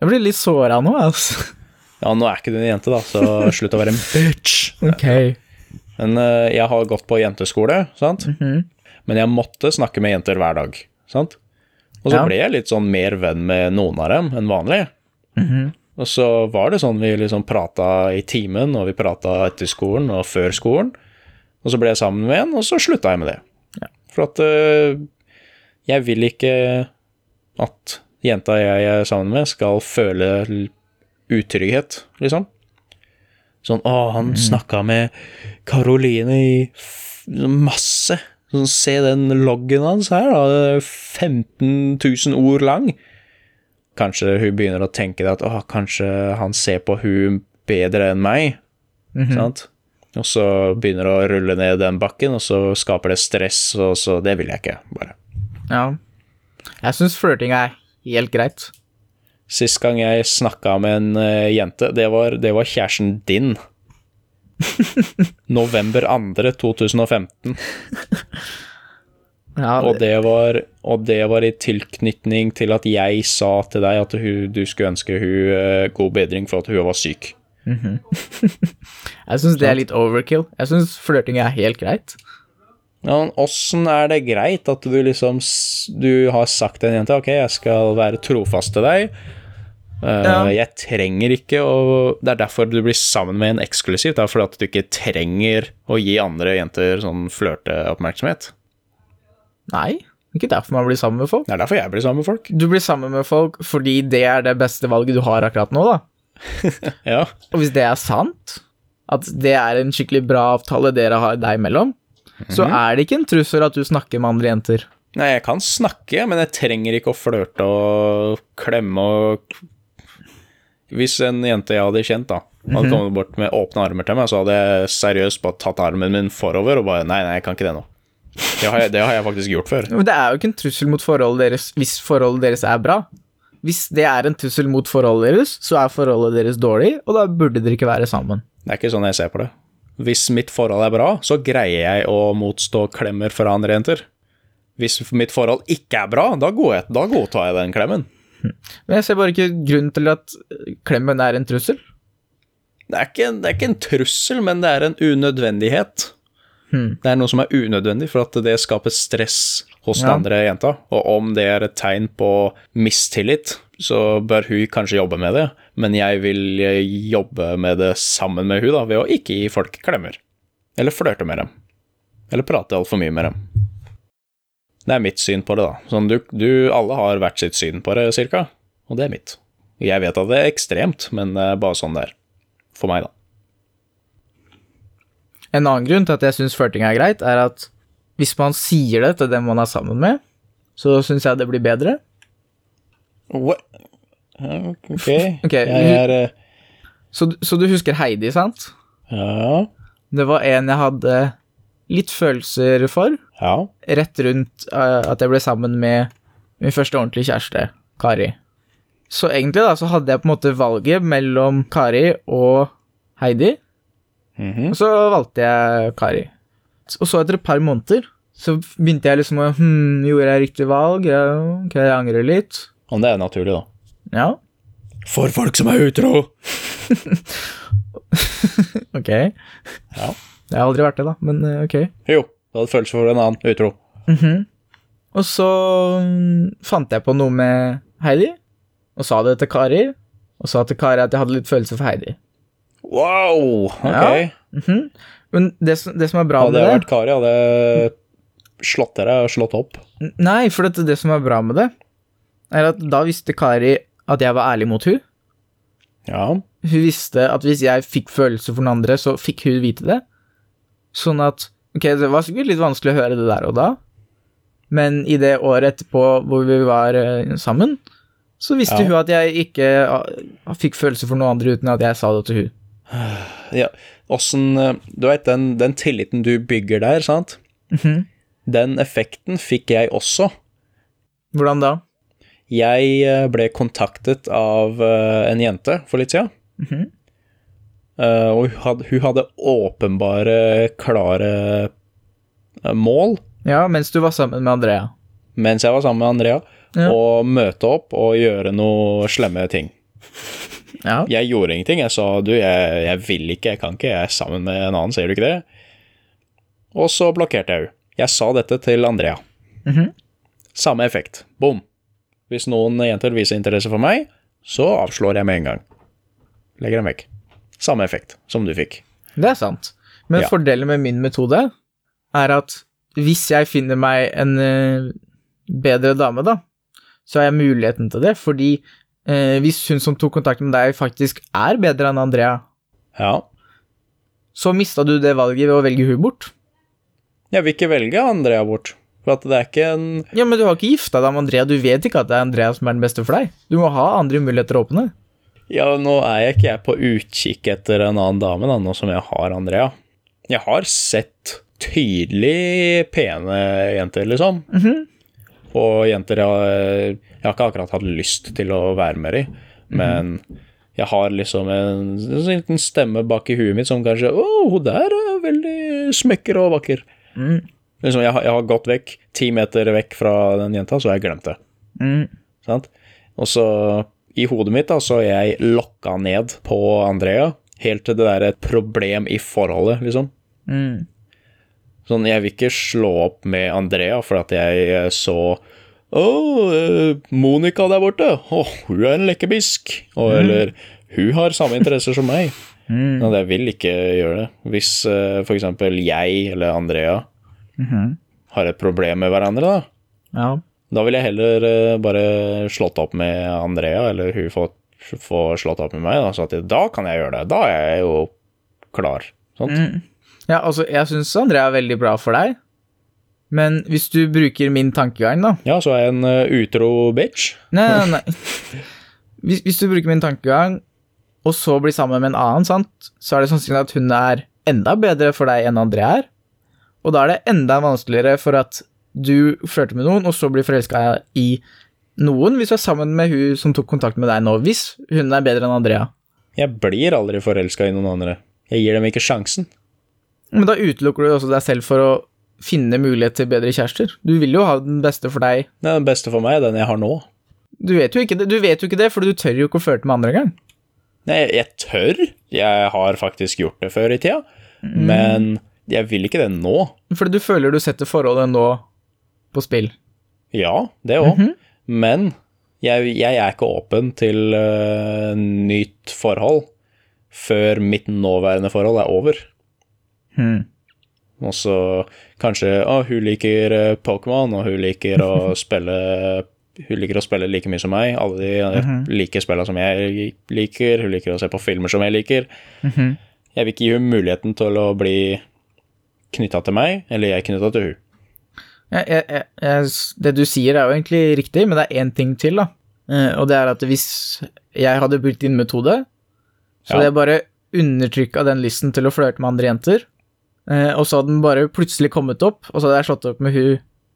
Jeg blir litt såra nå, altså. Ja, nå er ikke du en jente, da, så slutt å være en bitch. Ok. Men uh, jeg har gått på jenteskole, sant? Mhm. Men jeg måtte snakke med jenter hver dag, sant? Og så Ja. ble jeg litt sånn mer venn med noen av dem enn vanlig. Mhm. Og så var det sånn vi liksom prata i timen, og vi prata etter skolen og før skolen. Og så ble jeg sammen med en, og så slutta jeg med det. Ja. For at eh, jeg vil ikke at jenta jeg er sammen med, skal føle utrygghet, liksom. Sånn 'Å, han snakka med Karoline i masse'. Sånn, se den loggen hans her, da. det er 15 000 ord lang. Kanskje hun begynner å tenke at å, kanskje han ser på hun bedre enn meg. Mhm. Sant? Og så begynner det å rulle ned den bakken, og så skaper det stress, og så Det vil jeg ikke, bare. Ja. Jeg syns flørting er helt greit. Sist gang jeg snakka med en uh, jente, det var, det var kjæresten din. November 2. 2015. Ja, Og det, var, og det var i tilknytning til at jeg sa til deg at hun, du skulle ønske hun uh, god bedring for at hun var syk. jeg syns det er litt overkill. Jeg syns flørting er helt greit. Ja, men Åssen er det greit at du liksom Du har sagt til en jente ok, jeg skal være trofast til deg. Eh, Ja. Jeg trenger ikke å Det er derfor du blir sammen med en eksklusivt. Det er fordi at du ikke trenger å gi andre jenter sånn flørteoppmerksomhet. Nei, ikke derfor man blir sammen med folk. Det er derfor jeg blir sammen med folk. Du blir sammen med folk fordi det er det beste valget du har akkurat nå, da. Ja. Og hvis det er sant, at det er en skikkelig bra avtale dere har deg imellom, så er det ikke en trussel at du snakker med andre jenter. Nei, jeg kan snakke, men jeg trenger ikke å flørte og klemme og Hvis en jente jeg hadde kjent, da, hadde kommet bort med åpne armer til meg, så hadde jeg seriøst bare tatt armen min forover og bare Nei, nei, jeg kan ikke det nå. Det har jeg, det har jeg faktisk gjort før. Men det er jo ikke en trussel mot forholdet deres hvis forholdet deres er bra. Hvis det er en trussel mot forholdet deres, så er forholdet deres dårlig, og da burde dere ikke være sammen. Det er ikke sånn jeg ser på det. Hvis mitt forhold er bra, så greier jeg å motstå klemmer fra andre jenter. Hvis mitt forhold ikke er bra, da, går jeg, da godtar jeg den klemmen. Men jeg ser bare ikke grunnen til at klemmen er en trussel. Det er, ikke, det er ikke en trussel, men det er en unødvendighet. Hmm. Det er noe som er unødvendig, for at det skaper stress hos den Ja. andre jenta. Og om det er et tegn på mistillit, så bør hun kanskje jobbe med det. Men jeg vil eh, jobbe med det sammen med hun da, ved å ikke gi folk klemmer. Eller flørte med dem. Eller prate altfor mye med dem. Det er mitt syn på det, da. Sånn, du, du, alle har hvert sitt syn på det, cirka. Og det er mitt. Jeg vet at det er ekstremt, men bare sånn det er. For meg, da. En annen grunn til at jeg syns flørting er greit, er at hvis man sier det til den man er sammen med, så syns jeg det blir bedre. What? Ok. okay. Jeg er uh... Så, så du husker Heidi, sant? Ja. Det var en jeg hadde litt følelser for, Ja. rett rundt uh, at jeg ble sammen med min første ordentlige kjæreste, Kari. Så egentlig da, så hadde jeg på en måte valget mellom Kari og Heidi, Mhm. og så valgte jeg Kari. Og så etter et par måneder, så begynte jeg liksom å Hm, gjorde jeg riktig valg? Ja, ok, jeg angrer litt. Om det er naturlig, da. Ja, For folk som er utro! ok. Ja. Jeg har aldri vært det, da, men eh, ok. Jo, du hadde følelser for en annen utro. Mhm. Og så mm, fant jeg på noe med Heidi, og sa det til Kari. Og sa til Kari at jeg hadde litt følelser for Heidi. Wow! Ok. Ja. Mhm. Men det, som- det som er bra Hadde med jeg det vært Kari, hadde jeg slått dere og slått opp. Nei, for det, det som er bra med det, er at da visste Kari at jeg var ærlig mot hun. Ja. Hun visste at hvis jeg fikk følelser for noen andre, så fikk hun vite det. Sånn at Ok, det var sikkert litt vanskelig å høre det der og da, men i det året etterpå hvor vi var eh, sammen, så visste Ja. hun at jeg ikke ah, fikk følelser for noen andre uten at jeg sa det til hun. ja. Åssen eh, Du veit, den, den tilliten du bygger der, sant? Mhm. Den effekten fikk jeg også. Hvordan da? Jeg eh, ble kontaktet av eh, en jente for litt siden. Mm -hmm. og hun hadde, hun hadde åpenbare, klare mål Ja, mens du var sammen med Andrea. mens jeg var sammen med Andrea, Ja. Og møte opp og gjøre noe slemme ting. Ja. Jeg gjorde ingenting. Jeg sa du, jeg, jeg vil ikke, jeg kan ikke, jeg er sammen med en annen, sier du ikke det? Og så blokkerte jeg henne. Jeg sa dette til Andrea. Mhm. Samme effekt. Bom. Hvis noen jenter viser interesse for meg, så avslår jeg med en gang. Legger dem vekk. Samme effekt som du fikk. Det er sant. Men Ja. fordelen med min metode er at hvis jeg finner meg en eh, bedre dame, da, så har jeg muligheten til det, fordi eh, hvis hun som tok kontakt med deg, faktisk er bedre enn Andrea, Ja. så mista du det valget ved å velge hun bort. Jeg vil ikke velge Andrea bort. For at det er ikke en Ja, men du har ikke gifta deg med Andrea, du vet ikke at det er Andrea som er den beste for deg. Du må ha andre muligheter åpne. Ja, nå er jeg ikke jeg på utkikk etter en annen dame, da, nå som jeg har Andrea. Jeg har sett tydelig pene jenter, liksom. Og jenter jeg, jeg har ikke akkurat hatt lyst til å være med i, men jeg har liksom en, en liten stemme bak i huet mitt som kanskje Å, hun der er veldig smekker og vakker. Mm. Liksom, jeg, jeg har gått vekk, ti meter vekk fra den jenta, så har jeg glemt det. Mm. Sant? Og så i hodet mitt da, så er jeg lokka ned på Andrea, helt til det der er et problem i forholdet, liksom. Mm. Sånn, jeg vil ikke slå opp med Andrea for at jeg eh, så Å, oh, Monica der borte, å, hun er en lekkebisk. Og, Eller hun har samme interesser som meg. Mm. Men jeg vil ikke gjøre det. Hvis uh, for eksempel jeg eller Andrea Mhm. har et problem med hverandre, da, Ja. Da vil jeg heller uh, bare slått opp med Andrea, eller hun får, får slått opp med meg. Da, så at da kan jeg gjøre det. Da er jeg jo klar. Sant? Mm. Ja, altså, jeg syns Andrea er veldig bra for deg, men hvis du bruker min tankegang, da Ja, så er jeg en uh, utro bitch. Nei, nei, nei. Hvis, hvis du bruker min tankegang, og så blir sammen med en annen, sant, så er det sannsynlig at hun er enda bedre for deg enn Andrea er. Og da er det enda vanskeligere for at du flørter med noen, og så blir forelska i noen, hvis du er sammen med hun som tok kontakt med deg nå, hvis hun er bedre enn Andrea. Jeg blir aldri forelska i noen andre. Jeg gir dem ikke sjansen. Men da utelukker du også deg selv for å finne mulighet til bedre kjærester. Du vil jo ha den beste for deg. Er den beste for meg, er den jeg har nå. Du vet jo ikke det, du vet jo ikke det for du tør jo ikke å flørte med andre engang. Nei, jeg tør. Jeg har faktisk gjort det før i tida, men jeg vil ikke det nå. Fordi du føler du setter forholdet nå på spill. Ja, det òg. Men jeg, jeg er ikke åpen til uh, nytt forhold før mitt nåværende forhold er over. Mm. Og så kanskje Å, hun liker eh, Pokémon, og hun liker å spille Hun liker å spille like mye som meg. Alle de eh, liker spillene som jeg liker. Hun liker å se på filmer som jeg liker. Mhm. Jeg vil ikke gi henne muligheten til å bli knytta til meg, eller jeg knytta til hun. Jeg, jeg, jeg, det du sier er jo egentlig riktig, men det er én ting til, da. Eh, og det er at hvis jeg hadde brukt din metode, så hadde Ja. jeg bare undertrykka den lysten til å flørte med andre jenter, eh, og så hadde den bare plutselig kommet opp, og så hadde jeg slått opp med hun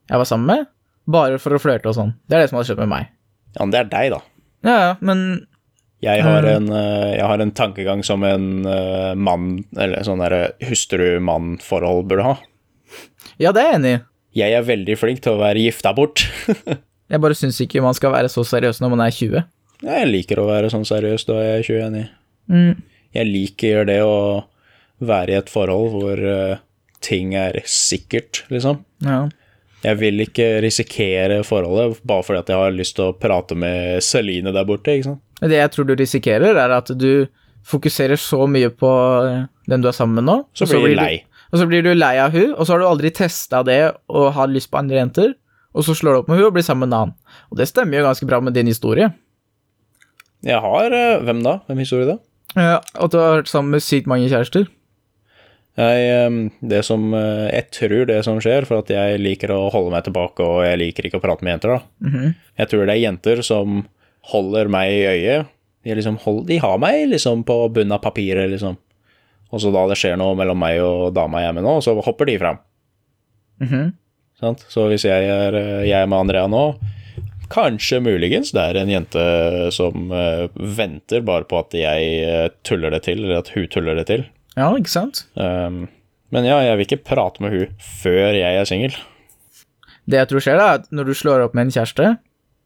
jeg var sammen med, bare for å flørte og sånn. Det er det som hadde skjedd med meg. Ja, men det er deg, da. Ja, ja, men Jeg har, Mm. en, eh, jeg har en tankegang som en eh, mann, eller sånn derre hustru-mann-forhold burde ha. Ja, det er jeg enig i. Jeg er veldig flink til å være gifta bort. Jeg bare syns ikke man skal være så seriøs når man er 20. Jeg liker å være sånn seriøs da jeg er 21. i. Mm. Jeg liker det å være i et forhold hvor eh, ting er sikkert, liksom. Ja. Jeg vil ikke risikere forholdet bare fordi at jeg har lyst til å prate med Celine der borte, ikke sant. Det jeg tror du risikerer, er at du fokuserer så mye på eh, den du er sammen med nå. Så blir jeg du- lei. Og så blir du lei av hun, og så har du aldri testa det og har lyst på andre jenter, og så slår du opp med hun og blir sammen med en annen. Og det stemmer jo ganske bra med din historie. Jeg har eh, Hvem da? Hvem historie da? Ja, at du har vært sammen med sykt mange kjærester. Jeg, det som eh, Jeg tror det som skjer, for at jeg liker å holde meg tilbake, og jeg liker ikke å prate med jenter, da. Mhm. Jeg tror det er jenter som holder meg i øyet. De, liksom hold, de har meg liksom på bunnen av papiret, liksom. Og så da det skjer noe mellom meg og dama jeg er med nå, så hopper de fram. Mhm. Sant? Så hvis jeg er, eh, jeg er med Andrea nå, kanskje muligens det er en jente som eh, venter bare på at jeg tuller det til, eller at hun tuller det til. Ja, ikke sant? Um, men ja, jeg vil ikke prate med hun før jeg er singel. Det jeg tror skjer, da, er at når du slår opp med en kjæreste,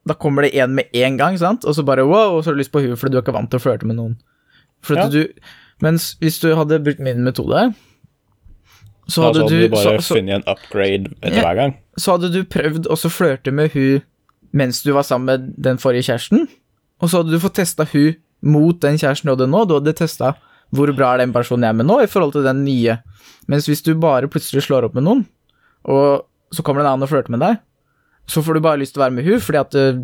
da kommer det en med en gang, sant? Og så bare wow, og så har du lyst på hun fordi du er ikke vant til å flørte med noen. For Ja. du, mens hvis du hadde brukt min metode, så Ja, hadde så hadde du du bare så, så, funnet en upgrade etter Ja. hver gang. så hadde du prøvd å flørte med hun mens du var sammen med den forrige kjæresten, og så hadde du fått testa hun mot den kjæresten du hadde nå, du hadde testa hvor bra er den personen jeg er med nå, i forhold til den nye. Mens hvis du bare plutselig slår opp med noen, og så kommer en annen og flørter med deg, så får du bare lyst til å være med hun, fordi at uh,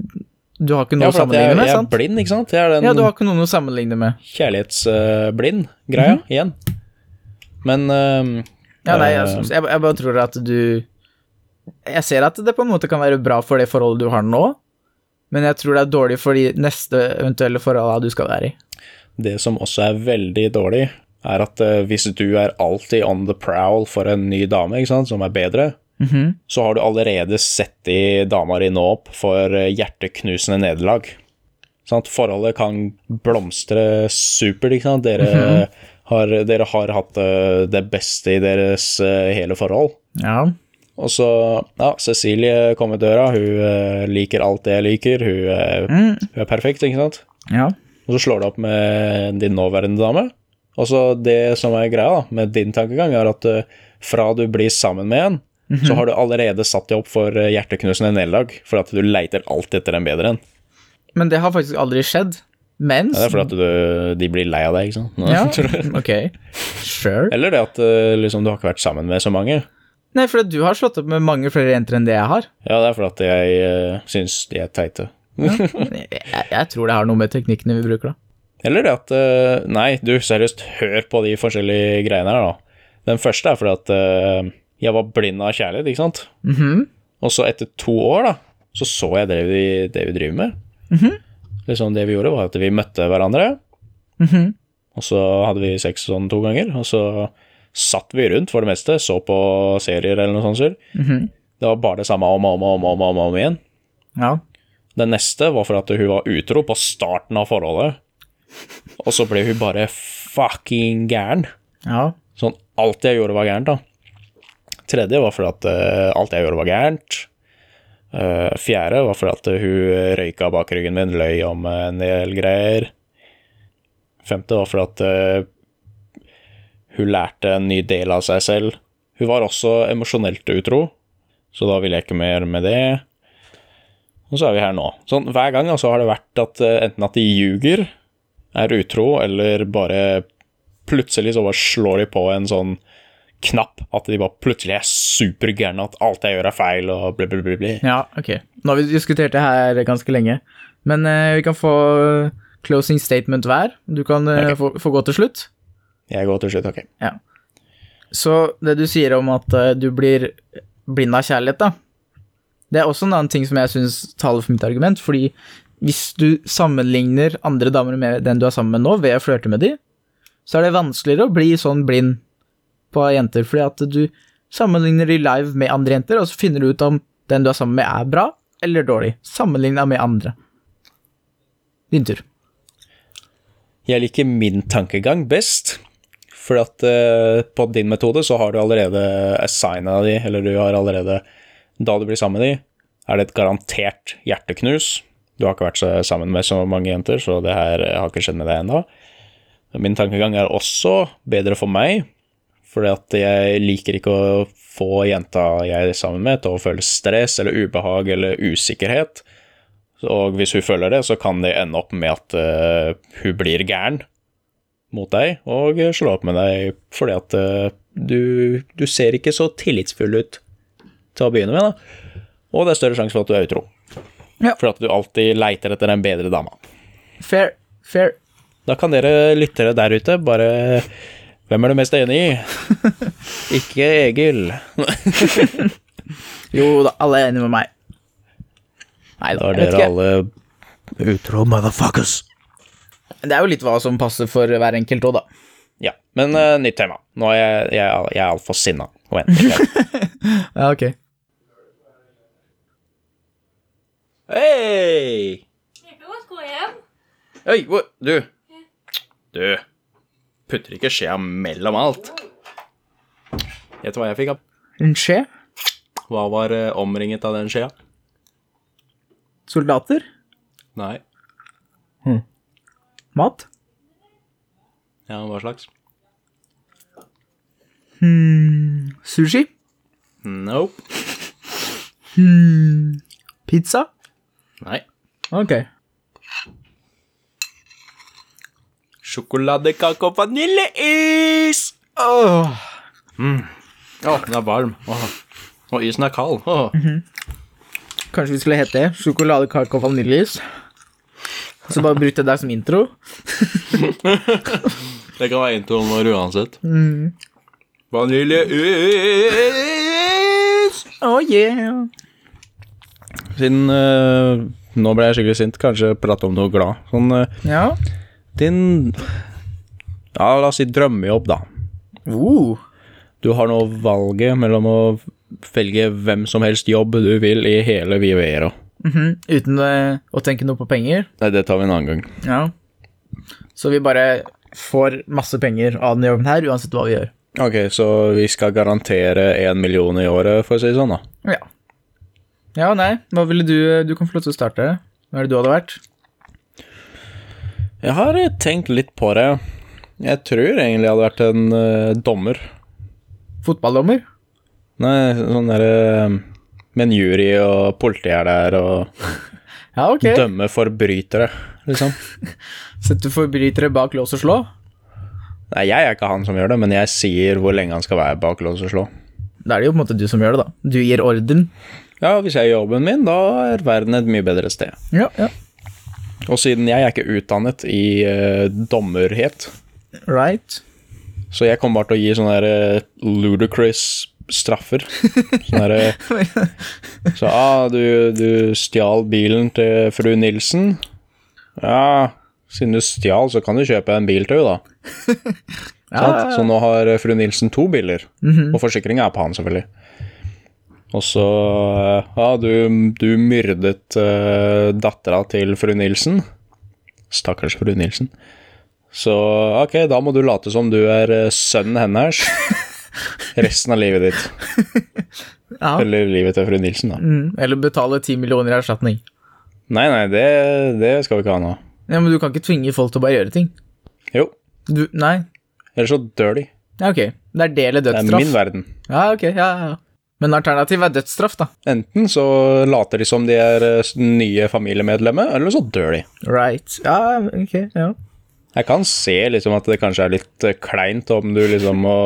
du har ikke noe Ja, å sammenligne jeg, med, jeg er blind, ikke sant? Jeg er den Ja, du har ikke noen å sammenligne med. kjærlighetsblind greia Mhm. igjen. Men uh, Ja, nei, eh, jeg, jeg, jeg bare tror at du Jeg ser at det på en måte kan være bra for det forholdet du har nå, men jeg tror det er dårlig for de neste eventuelle forholdene du skal være i. det som også er veldig dårlig, er at eh, hvis du er alltid on the prowl for en ny dame, sant, som er bedre, Mhm. så har du allerede sett i dama di nå opp for eh, hjerteknusende nederlag. Forholdet kan blomstre supert, ikke sant. Dere, Mhm. har, dere har hatt eh, det beste i deres hele forhold. Ja. Og så, ja, Cecilie kom i døra, hun liker alt det jeg liker, hun, Mm. hun er perfekt, ikke sant? ja. Og så slår du opp med din nåværende dame. Og så det som er greia da, med din tankegang, er at eh, fra du blir sammen med en, så har du allerede satt deg opp for eh, hjerteknusende nederlag, for at du leiter alltid etter en bedre en. Men det har faktisk aldri skjedd. Mens Ja, det er fordi at du, de blir lei av deg, ikke sant? Ja, ok. Sure. Eller det at eh, liksom, du har ikke vært sammen med så mange. Nei, fordi du har slått opp med mange flere jenter enn det jeg har. Ja, det er fordi at jeg uh, syns de er teite. Jeg, jeg tror det har noe med teknikkene vi bruker, da. Eller det at eh, Nei, du, seriøst, hør på de forskjellige greiene her, da. Den første er fordi at eh, jeg var blind av kjærlighet, ikke sant? Mhm. Og så etter to år, da, så så jeg det vi, det vi driver med. Liksom Det vi gjorde, var at vi møtte hverandre, Mhm. og så hadde vi sex sånn to ganger, og så satt vi rundt for det meste, så på serier eller noe sånt. Mm. Det var bare det samme om og om og om, om, om igjen. Ja. Den neste var for at hun var utro på starten av forholdet, og så ble hun bare fucking gæren. Ja. Sånn alt jeg gjorde var gærent, da. Tredje var fordi at uh, alt jeg gjorde var gærent. Uh, fjerde var fordi at hun røyka bak ryggen min, løy om en del greier. Femte var fordi at uh, hun lærte en ny del av seg selv. Hun var også emosjonelt utro, så da ville jeg ikke mer med det. Og så er vi her nå. Sånn, hver gang altså, har det vært at eh, enten at de ljuger, er utro, eller bare plutselig så bare slår de på en sånn knapp at de bare plutselig er supergærne, at alt jeg gjør er feil, og bli, bli, bli, bli. ja, ok. Nå har vi diskutert det her ganske lenge, men eh, vi kan få closing statement hver. Du kan eh, okay. få, få gå til slutt. Jeg går til slutt, ok. Ja. Så det du sier om at eh, du blir blind av kjærlighet, da, det er også en annen ting som jeg syns taler for mitt argument, fordi hvis du sammenligner andre damer med den du er sammen med nå, ved å flørte med dem, så er det vanskeligere å bli sånn blind på jenter, fordi at du sammenligner de live med andre jenter, og så finner du ut om den du er sammen med er bra eller dårlig, sammenligna med andre. Din tur. Jeg liker min tankegang best, for at uh, på din metode så har du allerede assigna de, eller du har allerede, da du blir sammen med de, er det et garantert hjerteknus. Du har ikke vært sammen med så mange jenter, så det her eh, har ikke skjedd med deg ennå. Min tankegang er også bedre for meg, Fordi jeg liker ikke å få jenta jeg er sammen med, til å føle stress eller ubehag eller usikkerhet. Og hvis hun føler det, så kan det ende opp med at uh, hun blir gæren mot deg og slår opp med deg fordi at uh, du, du ser ikke så tillitsfull ut til å begynne med, da. Og det er større sjanse for at du er utro. Ja. For at du alltid leiter etter en bedre dame. Fair. Fair. Da kan dere lyttere der ute bare Hvem er du mest enig i? ikke Egil. Jo da, alle er enige med meg. Nei Da er dere alle utro motherfuckers. Det er jo litt hva som passer for hver enkelt òg, da. Ja, men uh, nytt tema. Nå er jeg, jeg, jeg altfor sinna. Kom igjen. Ja, ok. Hei! Jeg kan godt gå hjem. Oi, Du. Du. Putter ikke skjea mellom alt. Gjett hva jeg fikk av En skje? Hva var eh, omringet av den skjea? Soldater? Nei. Mat? Ja, hva slags? Hm sushi? Nope. Hm pizza? Nei. Ok. Sjokoladekake og vaniljeis! Åh. Å, den er varm. Åh. Og isen er kald. Åh. Kanskje vi skulle hete det? Sjokoladekake og vaniljeis? Så bare bruk det der som intro? Det kan være introen vår uansett. Mm. Vaniljeis! Oh yeah. Siden eh, Nå ble jeg skikkelig sint. Kanskje prate om noe glad. Sånn eh, Ja. Din Ja, la oss si drømmejobb, da. Uh. Du har nå valget mellom å velge hvem som helst jobb du vil i hele Vivero. Mhm. Uten eh, å tenke noe på penger? Nei, det tar vi en annen gang. Ja. Så vi bare får masse penger av denne jobben her, uansett hva vi gjør. Ok, så vi skal garantere én million i året, for å si det sånn, da. Ja. Ja, nei, hva ville du Du kan få lov til å starte. Hva er det du hadde vært? Jeg har eh, tenkt litt på det. Jeg tror egentlig jeg hadde vært en uh, dommer. Fotballdommer? Nei, sånn derre Med en jury, og politi er der, og Ja, ok. dømme forbrytere, liksom. Sette forbrytere bak lås og slå? Nei, jeg er ikke han som gjør det, men jeg sier hvor lenge han skal være bak lås og slå. Da er det jo på en måte du som gjør det, da. Du gir orden. Ja, hvis jeg gjør jobben min, da er verden et mye bedre sted. Ja, ja. Og siden jeg er ikke utdannet i uh, dommerhet, Right. så jeg kommer bare til å gi sånne der, uh, ludicrous straffer. Sånn der, Så ah, du, du stjal bilen til fru Nilsen. Ja, siden du stjal, så kan du kjøpe en bil til henne, da. ja. Så nå har eh, fru Nilsen to biler, og forsikringa er på han, selvfølgelig. Og så eh, Ja, du, du myrdet uh, dattera til fru Nilsen. Stakkars fru Nilsen. Så ok, da må du late som du er eh, sønnen hennes resten av livet ditt. Ja. Eller livet til fru Nilsen, da. Mm. Eller betale ti millioner i erstatning. Nei, nei, det, det skal vi ikke ha nå. Ja, Men du kan ikke tvinge folk til å bare gjøre ting. Jo, Du, nei. ellers så dør de. Ja, ok. Det er del i Det er min verden. Ja, ok. Ja, ja, ja. Men alternativet er dødsstraff, da. Enten så later de som de er eh, nye familiemedlemmer, eller så dør de. Right. Ja, ok. Ja. Jeg kan se liksom at det kanskje er litt eh, kleint om du liksom må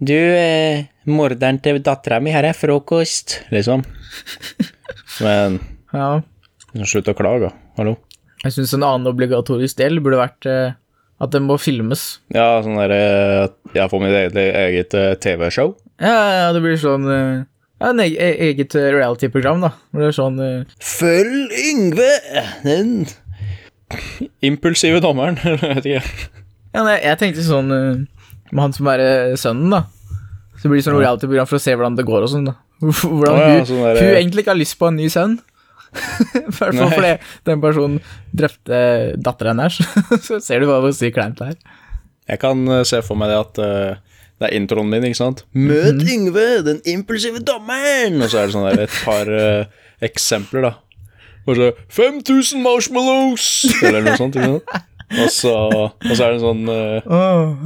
Du, eh, morderen til dattera mi, her er frokost, liksom. Men ja. liksom, slutt å klage, hallo. Jeg syns en annen obligatorisk del burde vært eh, at det må filmes. Ja, sånn derre jeg får mitt eget, eget eh, TV-show. Ja, ja, det blir sånn eh, Ja, en e- eget eh, reality-program, da. Det blir sånn eh, Følg Yngve, den impulsive dommeren, jeg vet ikke. Ja, nei, jeg tenkte sånn med han som er sønnen, da. Så det blir sånn reality-program for å se hvordan det går og sånn, da. Hvordan Å ja, sånn der- hun egentlig ikke har lyst på en ny sønn. I hvert fall fordi den personen drepte datteren hennes. Så ser du hva hvor sykt kleint det er. Jeg kan se for meg det at eh, det er introen min, ikke sant? Møt Yngve, den impulsive dommeren! Og så er det sånn der et par uh, eksempler, da. Og så 5000 marshmallows! Eller noe sånt. ikke sant? Og så, og så er det en sånn eh,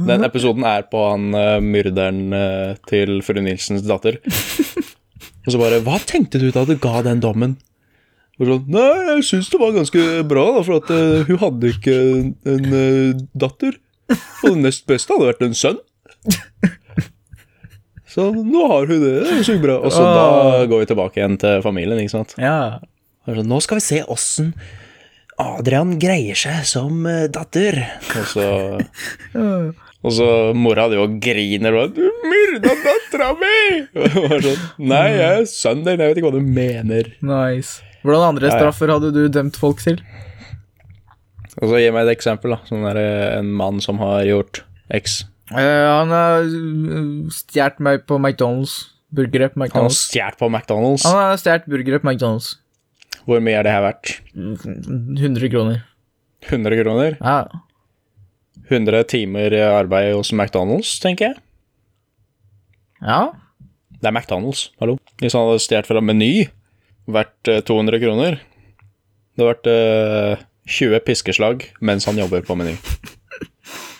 Den episoden er på han uh, myrderen til fru Nilsens datter. Og så bare Hva tenkte du da du ga den dommen? Og sånn, Nei, jeg syns det var ganske bra, da, for at hun hadde ikke en, en datter. Og det nest beste hadde vært en sønn. Så nå har hun det. Det er så bra. Og så da går vi tilbake igjen til familien, ikke sant. Ja. Og så, Nå skal vi se åssen Adrian greier seg som eh, datter. Og så Og så mora di og griner og 'Du myrda dattera mi!' Og sånn, Nei, jeg er sønnen jeg vet ikke hva du mener. Nice. Hvordan andre straffer hadde du dømt folk til? Og så Gi meg et eksempel. da Sånn der, eh, En mann som har gjort X. Eh, han har uh, stjålet meg på McDonald's. Burgere på McDonald's. Han har stjålet på McDonald's. Han har stjålet burgere på McDonald's. Hvor mye er det her verdt? 100 kroner. 100 kroner? Ja. 100 timer arbeid hos McDonald's, tenker jeg. ja. Det er McDonald's, hallo. Hvis han hadde stjålet fra Meny, verdt eh, 200 kroner Det hadde vært uh, 20 piskeslag mens han jobber på Meny.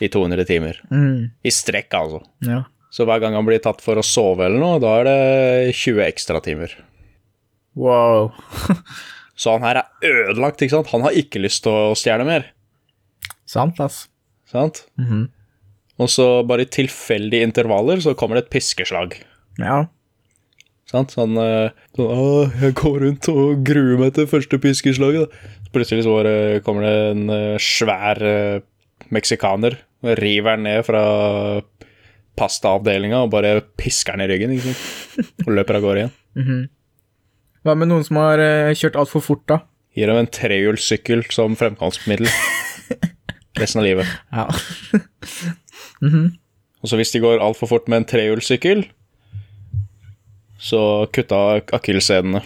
I 200 timer. Mm. I strekk, altså. ja. Så hver gang han blir tatt for å sove eller noe, da er det 20 ekstratimer. Wow. Så han her er ødelagt, ikke sant? Han har ikke lyst til å stjele mer. Sant, ass. Sant? Og så bare i tilfeldige intervaller så kommer det et piskeslag. Ja. Sant? Sånn, eh, Å, jeg går rundt og gruer meg til første piskeslaget. Plutselig så kommer det en eh, svær eh, meksikaner river den ned fra pastaavdelinga og bare pisker den i ryggen. Ikke sant? Og løper av gårde igjen. Hva med noen som har uh, kjørt altfor fort, da? Gir dem en trehjulssykkel som fremkomstmiddel resten av livet. Ja. Og så hvis de går altfor fort med en trehjulssykkel, så kutta akillessenene.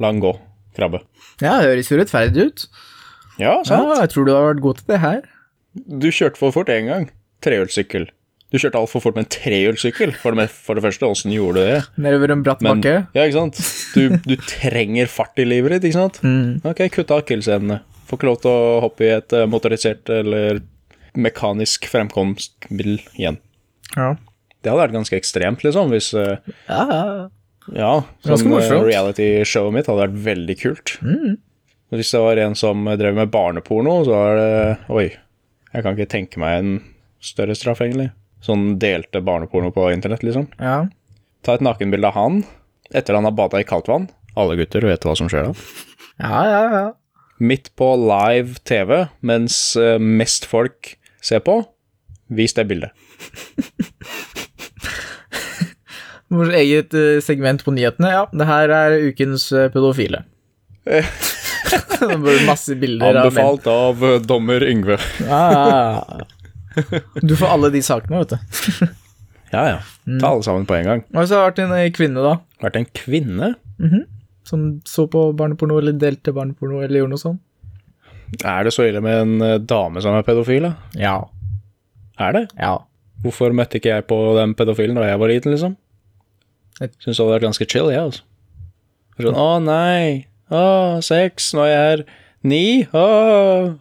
La den gå. Krabbe. ja, det høres jo rettferdig ut. Ja, sant? Ja, jeg tror du har vært god til det her. Du kjørte for fort én gang. Trehjulssykkel. Du kjørte altfor fort med en trehjulssykkel. For, det- for det første, åssen gjorde du det? Nedover en bratt bakke. ja, ikke sant? Du, du trenger fart i livet ditt, ikke sant? Mm. Ok, av akillessenene. Får ikke lov til å hoppe i et eh, motorisert eller mekanisk fremkomstmiddel igjen. Ja. Det hadde vært ganske ekstremt, liksom, hvis eh, Ja, ja. Ja, sånn reality-showet mitt hadde vært veldig kult. Hvis det var en som drev med barneporno, så er det Oi, jeg kan ikke tenke meg en større straff, egentlig. Sånn delte barneporno på internett, liksom. ja. Ta et nakenbilde av han etter han har bada i kaldt vann. Alle gutter vet hva som skjer da. Ja, ja, ja. Midt på live TV, mens eh, mest folk ser på. Vis det bildet. Vårt eget eh, segment på nyhetene. Ja, det her er ukens eh, pedofile. det blir masse bilder av. Anbefalt av eh, dommer Yngve. Ja, ja, ja. Du får alle de sakene, vet du. Ja, ja. Ta alle sammen på en gang. Og så har det vært en eh, kvinne, da, Vært en kvinne? som så på barneporno, eller delte barneporno, eller gjorde noe sånt. Er det så ille med en eh, dame som er pedofil, da? Ja. Er det? Ja. Hvorfor møtte ikke jeg på den pedofilen da jeg var liten, liksom? Jeg syns det hadde vært ganske chill, jeg, altså. Sånn, å nei, å, seks, nå er jeg her, ni, å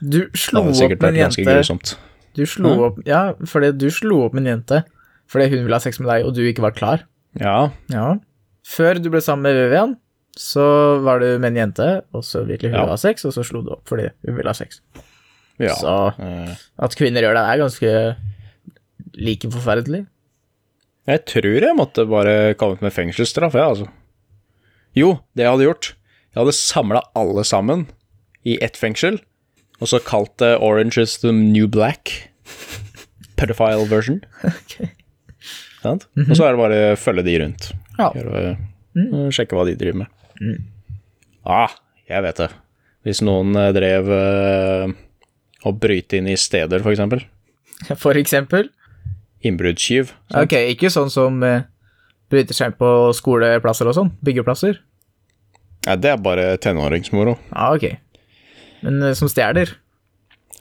Du slo opp med en jente. Du slo Hæ? opp Ja, fordi du slo opp med en jente fordi hun ville ha sex med deg, og du ikke var klar. Ja, Ja. Før du ble sammen med Vivian, så var du med en jente, og så ville hun Ja. ha sex, og så slo du opp fordi hun ville ha sex. ja. Så Eh, at kvinner gjør det, er ganske like forferdelig. Jeg tror jeg måtte bare kalle ut med fengselsstraff, jeg, altså. Jo, det jeg hadde gjort Jeg hadde samla alle sammen i ett fengsel, og så kalt det Orange is the New Black. Pedophile version. Sant? Og så er det bare å følge de rundt. Ja. Gjøre, og Sjekke hva de driver med. Ah, jeg vet det. Hvis noen eh, drev eh, og bryte inn i steder, for eksempel. For eksempel. Innbruddstyv. Ok, ikke sånn som eh, bryter seg inn på skoleplasser og sånn, byggeplasser. Nei, det er bare tenåringsmoro. Ja, ok. Men eh, som stjeler.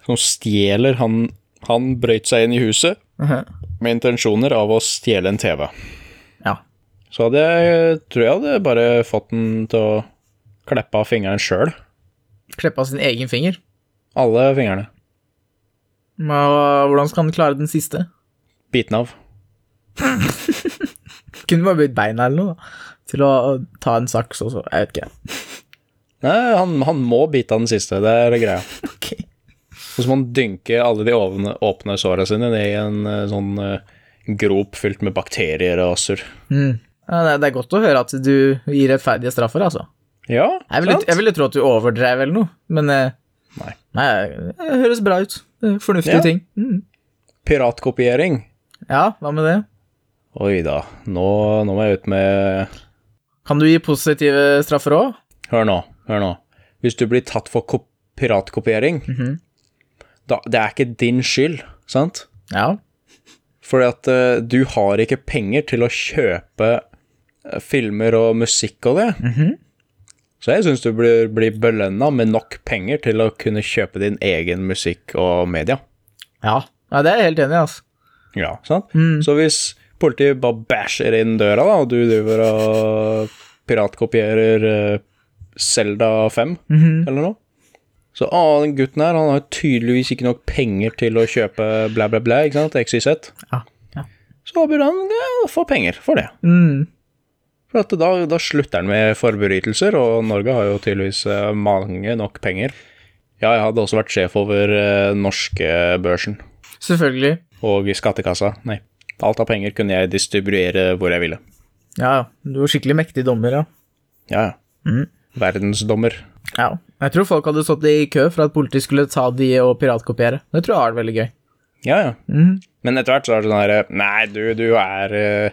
som stjeler Han, han brøyt seg inn i huset Mhm. med intensjoner av å stjele en TV. Ja. Så hadde jeg, tror jeg hadde bare fått den til å kleppe av fingeren sjøl. Kleppe av sin egen finger. Alle fingrene. Men hvordan skal han klare den siste? Biten av. Kunne bare blitt beina eller noe, da. Til å ta en saks også. Jeg vet ikke. Nei, han, han må bite av den siste, det er greia. Ok. Og så må han dynke alle de åpne, åpne såra sine i en eh, sånn eh, grop fylt med bakterier og surr. Mm. Ja, det, er, godt å høre at du gir rettferdige straffer, altså. Ja, Jeg ville, sant? jeg ville tro at du overdrev eller noe, men eh, Nei. nei, det høres bra ut. Fornuftige Ja. ting. Mm. Piratkopiering. Ja, hva med det? Oi da, nå, nå må jeg ut med Kan du gi positive straffer òg? Hør nå, hør nå. Hvis du blir tatt for ko- piratkopiering, -hmm. da, det er ikke din skyld, sant? Ja. Fordi at uh, du har ikke penger til å kjøpe eh, filmer og musikk og det. Mhm. Så jeg syns du blir, blir belønna med nok penger til å kunne kjøpe din egen musikk og media. Ja, ja det er jeg helt enig i, altså. Ja, sant? Mm. Så hvis politiet bare bæsjer inn døra, da, og du driver og piratkopierer Selda Zelda 5 -hmm. eller noe Så å, den gutten her, han har tydeligvis ikke nok penger til å kjøpe bla, bla, bla, ikke sant, XYZ. Ja, ja. Så burde han ja, få penger for det. Mm. For da, da slutter han med forbrytelser, og Norge har jo tydeligvis eh, mange nok penger. Ja, jeg hadde også vært sjef over eh, norske børsen Selvfølgelig. og i skattekassa. Nei, alt av penger kunne jeg distribuere hvor jeg ville. Ja. Du var skikkelig mektig dommer, ja. Ja. Mhm. Verdensdommer. ja. Jeg tror folk hadde stått i kø for at politiet skulle ta de og piratkopiere. Det tror jeg hadde vært veldig gøy. Ja, ja. Mm. Men etter hvert så er det sånn herre Nei, du, du er eh,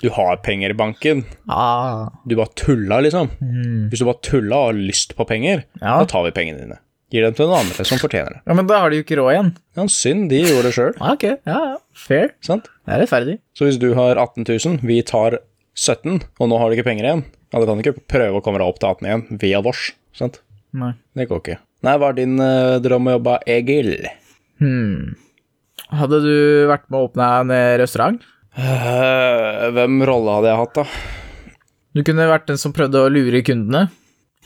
Du har penger i banken. Ah. Du bare tulla, liksom. Mm. Hvis du bare tulla og har lyst på penger, Ja. da tar vi pengene dine. Gir dem til noen andre som fortjener det. ja, men da har de jo ikke råd igjen. Ja, synd, de gjorde det sjøl, Ah, ok, ja, ja. Fair. sant? Det er rettferdig. Så hvis du har 18 000, vi tar 17, og nå har du ikke penger igjen, ja, da kan du ikke prøve å komme deg opp til 18 igjen via vårs, sant? Nei. Det går ikke. Nei, hva er din uh, drøm å jobbe, Egil? Hmm. Hadde du vært med å åpne en eh, restaurant? Uh, hvem rolle hadde jeg hatt, da? Du kunne vært den som prøvde å lure kundene.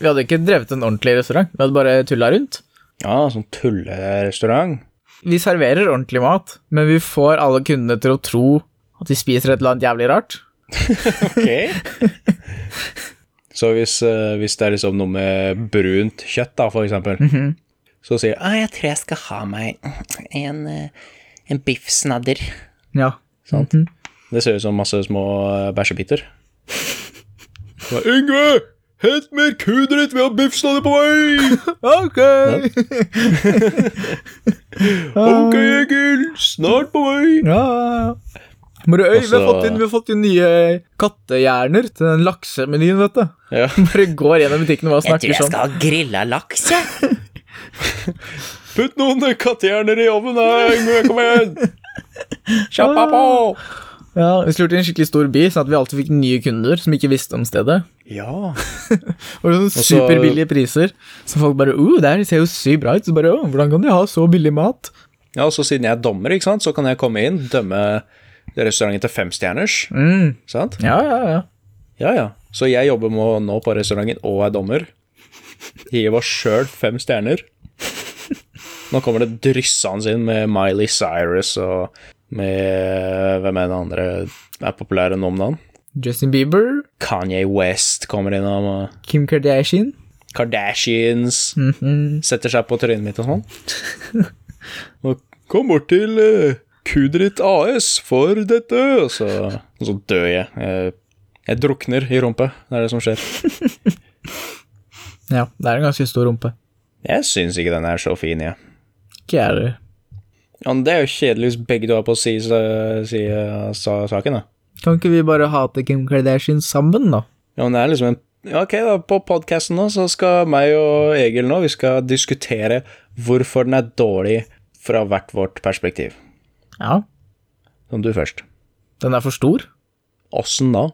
Vi hadde ikke drevet en ordentlig restaurant, vi hadde bare tulla rundt. Ja, sånn tullerestaurant. Vi serverer ordentlig mat, men vi får alle kundene til å tro at de spiser et eller annet jævlig rart. Ok. Så hvis, eh, hvis det er liksom noe med brunt kjøtt, da, for eksempel, så sier jeg jeg tror jeg skal ha meg en, eh, en biffsnadder. Ja. Sant? Mhm. Det ser ut som masse små eh, bæsjebiter. Yngve! Hent mer kudret, vi har biffsnadder på vei! Ok! Ok, Egil, snart på vei! Ja. Bare, øy, vi, har fått inn, vi har fått inn nye kattehjerner til den laksemenyen, vet du. Ja. Bare går gjennom butikken og snakker sånn. Jeg tror ha grilla laks, jeg. Putt noen kattehjerner i ovnen, da, kom igjen! Kjappa på! Ja, Vi slurte i en skikkelig stor by, sånn at vi alltid fikk nye kunder som ikke visste om stedet. Ja. Og sånne så- superbillige priser. Så folk bare uh, det her ser jo sykt bra ut. Så bare, «Å, hvordan kan de ha så billig mat? Ja, og så siden jeg er dommer, ikke sant, så kan jeg komme inn, dømme restauranten til femstjerners, Mm. sant? Ja, ja, ja. Ja, ja. Så jeg jobber med, nå på restauranten og er dommer. Gir oss sjøl fem stjerner. Nå kommer det dryssende inn med Miley Cyrus og med Hvem er det andre er populære nå om dagen? Justin Bieber, Kanye West kommer innom, og Kim Kardashian. Kardashians Mhm. setter seg på trynet mitt og sånn. Og kom bort til uh, Kudrit AS for dette, så, og så dør jeg. jeg. Jeg drukner i rumpe, det er det som skjer. Ja, det er en ganske stor rumpe. Jeg syns ikke den er så fin, jeg. Ikke jeg heller. Ja, men det er jo kjedelig hvis begge to har på å si, sa saken, da. Kan ikke vi bare hate Kim Kardashian sammen, da? Ja, men det er liksom en Ok, da, på podkasten nå så skal meg og Egil nå Vi skal diskutere hvorfor den er dårlig fra hvert vårt perspektiv. Ja. Som du først. Den er for stor. Åssen da?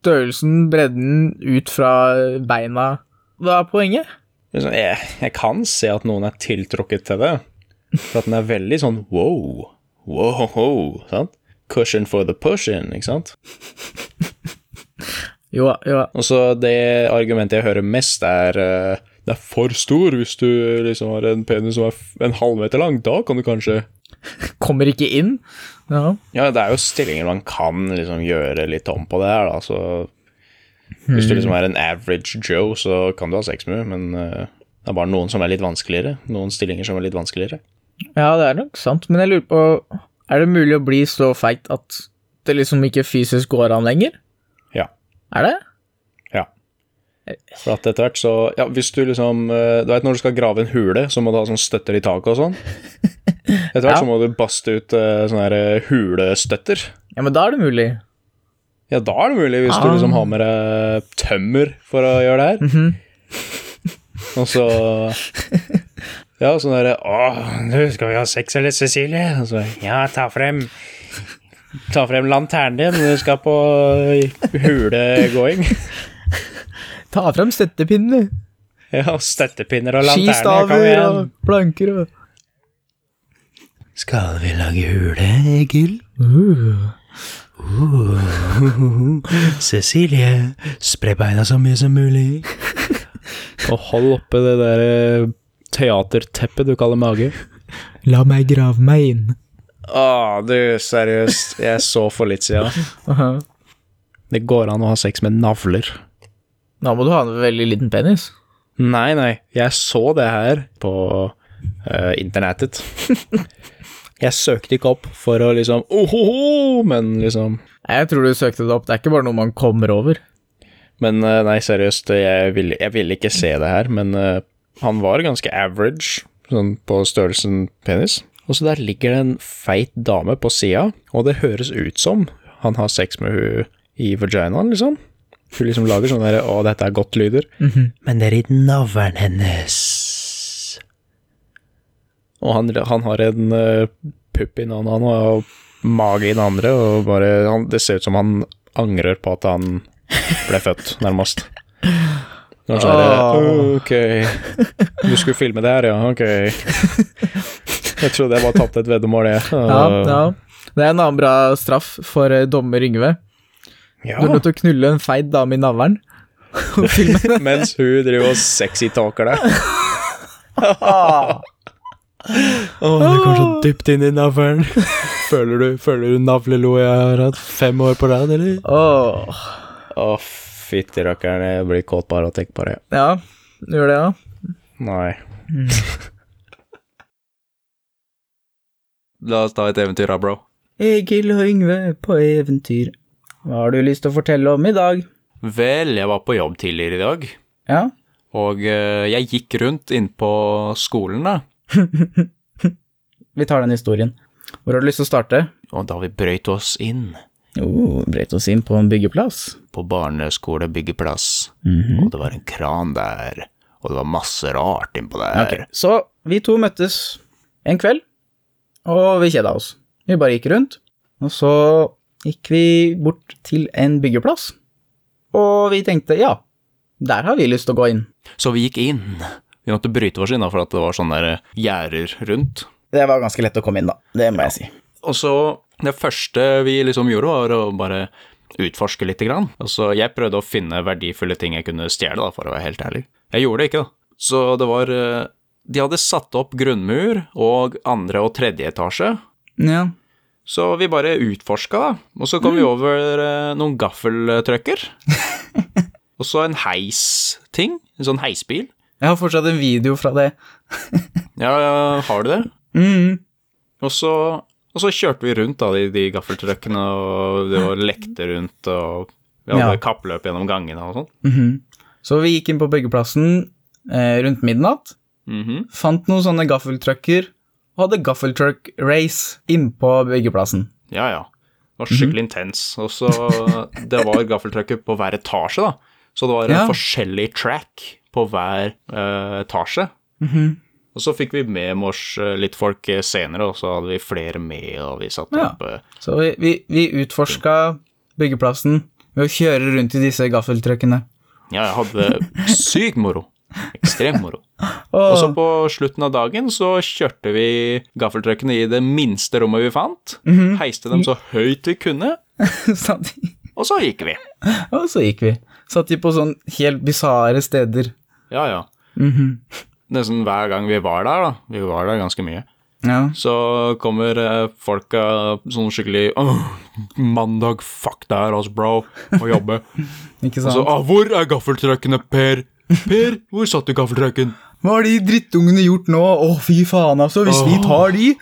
Størrelsen, bredden, ut fra beina. Hva er poenget? Liksom, Jeg, jeg kan se at noen er tiltrukket til det. For at den er veldig sånn wow, wow, wow, sant? Cushion for the pushing, ikke sant? Jo, jo. Og så det argumentet jeg hører mest, er uh, det er for stor hvis du liksom har en penis som er en halvmeter lang. Da kan du kanskje Kommer ikke inn. Ja. Ja, det er jo stillinger man kan liksom gjøre litt om på det her, da. Så hvis du liksom er en average Joe, så kan du ha sex med, men uh, det er bare noen som er litt vanskeligere. Noen stillinger som er litt vanskeligere. Ja, det er nok sant, men jeg lurer på Er det mulig å bli så feit at det liksom ikke fysisk går an lenger? Ja. Er det? Ja. For at etter hvert så Ja, hvis du liksom eh, Du vet når du skal grave en hule, så må du ha sånn støtter i taket og sånn. Etter hvert Ja. så må du baste ut eh, sånne her eh, hulestøtter. Ja, men da er det mulig. Ja, da er det mulig, hvis du Ah. liksom har med deg tømmer for å gjøre det her. Mhm. Og så Ja, sånn derre Å, nå skal vi ha sex, eller, Cecilie? Og så Ja, ta frem Ta frem lanternen din, du skal på hulegåing. Ta frem støttepinner. Ja, støttepinner og lanterner, Skistaver og planker og Skal vi lage hule, Egil? Cecilie, spre beina så mye som mulig. Og hold oppe det der teaterteppet du kaller mage. La meg grave meg inn. Å, du, seriøst. Jeg så for litt siden. Det går an å ha sex med navler. Da må du ha en veldig liten penis. Nei, nei. Jeg så det her på uh, internettet. jeg søkte ikke opp for å liksom Ohoho! Men liksom Jeg tror du søkte det opp, det er ikke bare noe man kommer over. Men eh, nei, seriøst, jeg ville jeg ville ikke se det her, men eh, han var ganske average sånn på størrelsen penis. Og så der ligger det en feit dame på sida, og det høres ut som han har sex med hun i vaginaen, liksom. Hun liksom lager sånn derre 'Å, dette er godt lyder'. Men det er i navlen hennes. Og han, han har en uh, pupp i den ene og mage i den andre, og bare han, Det ser ut som han angrer på at han ble født, nærmest. Det var sånn. Ok, du skulle filme det her, ja, ok. Jeg trodde jeg bare tapte et veddemål, jeg. Ja, ja. Det er en annen bra straff for eh, dommer Yngve. Ja. Du er nødt til å knulle en feit dame i navlen. Det. Mens hun driver og sexy-talker deg. Å, det går så dypt inn i navlen. føler du, føler du navlelo jeg har hatt fem år på rad, eller? Åh. Å, fytti rakkeren, jeg blir kåt bare av å tenke på det. Ja, du gjør det, ja. Nei. La oss ta et eventyr da, bro. Egil og Yngve på eventyr. Hva har du lyst til å fortelle om i dag? Vel, jeg var på jobb tidligere i dag, Ja? og eh, jeg gikk rundt inn på skolen da, Vi tar den historien. Hvor har du lyst til å starte? og da vi brøyt oss inn Oh, brøt oss inn på en byggeplass. På barneskolebyggeplass, Mhm. og det var en kran der, og det var masse rart innpå der. Okay. Så vi to møttes en kveld, og vi kjeda oss. Vi bare gikk rundt, og så gikk vi bort til en byggeplass. Og vi tenkte ja, der har vi lyst til å gå inn. Så vi gikk inn. Vi måtte bryte oss inn da, for at det var sånne der gjerder rundt. Det var ganske lett å komme inn, da. Det må jeg si. Og så, det første vi liksom gjorde var å bare utforske litt grann. Altså, jeg prøvde å finne verdifulle ting jeg kunne stjele, for å være helt ærlig. Jeg gjorde det ikke, da. Så det var eh, De hadde satt opp grunnmur og andre og tredje etasje, Ja. så vi bare utforska, da. Og så kom vi over eh, noen gaffeltrucker. og så en heisting, en sånn heisbil. Jeg har fortsatt en video fra det. Ja, ja, har du det? Mm. Og så, og så kjørte vi rundt da, de, de gaffeltruckene, og det var lekte rundt, og vi hadde Ja. kappløp gjennom gangene og sånn. Mhm. Så vi gikk inn på byggeplassen eh, rundt midnatt, Mhm. fant noen sånne gaffeltrucker, og hadde gaffeltruck-race innpå byggeplassen. Ja, ja. Det var skikkelig intens. Og så, det var gaffeltrucker på hver etasje, da. Så det var en Ja. forskjellig track på hver eh, etasje. Mhm. Og så fikk vi med oss eh, litt folk eh, senere, og så hadde vi flere med, og vi satte Ja. opp eh, Så vi, vi, vi utforska byggeplassen ved å kjøre rundt i disse gaffeltruckene. Ja, jeg hadde sykt moro. Ekstremt moro. Og så på slutten av dagen så kjørte vi gaffeltruckene i det minste rommet vi fant, Mhm. heiste dem så høyt vi kunne, og så gikk vi. og så gikk vi. Satt de på sånn helt bisarre steder. Ja, ja. Nesten hver gang vi var der, da. Vi var der ganske mye. Ja. Så kommer eh, folka sånn skikkelig Åh, mandag, fuck det her, altså, bro. Må jobbe. Ikke sant? Og så, ah, hvor er gaffeltrøkkene, Per? Per, hvor satt du gaffeltrøkken?' Hva har de drittungene gjort nå? Å, fy faen, altså. Hvis vi tar de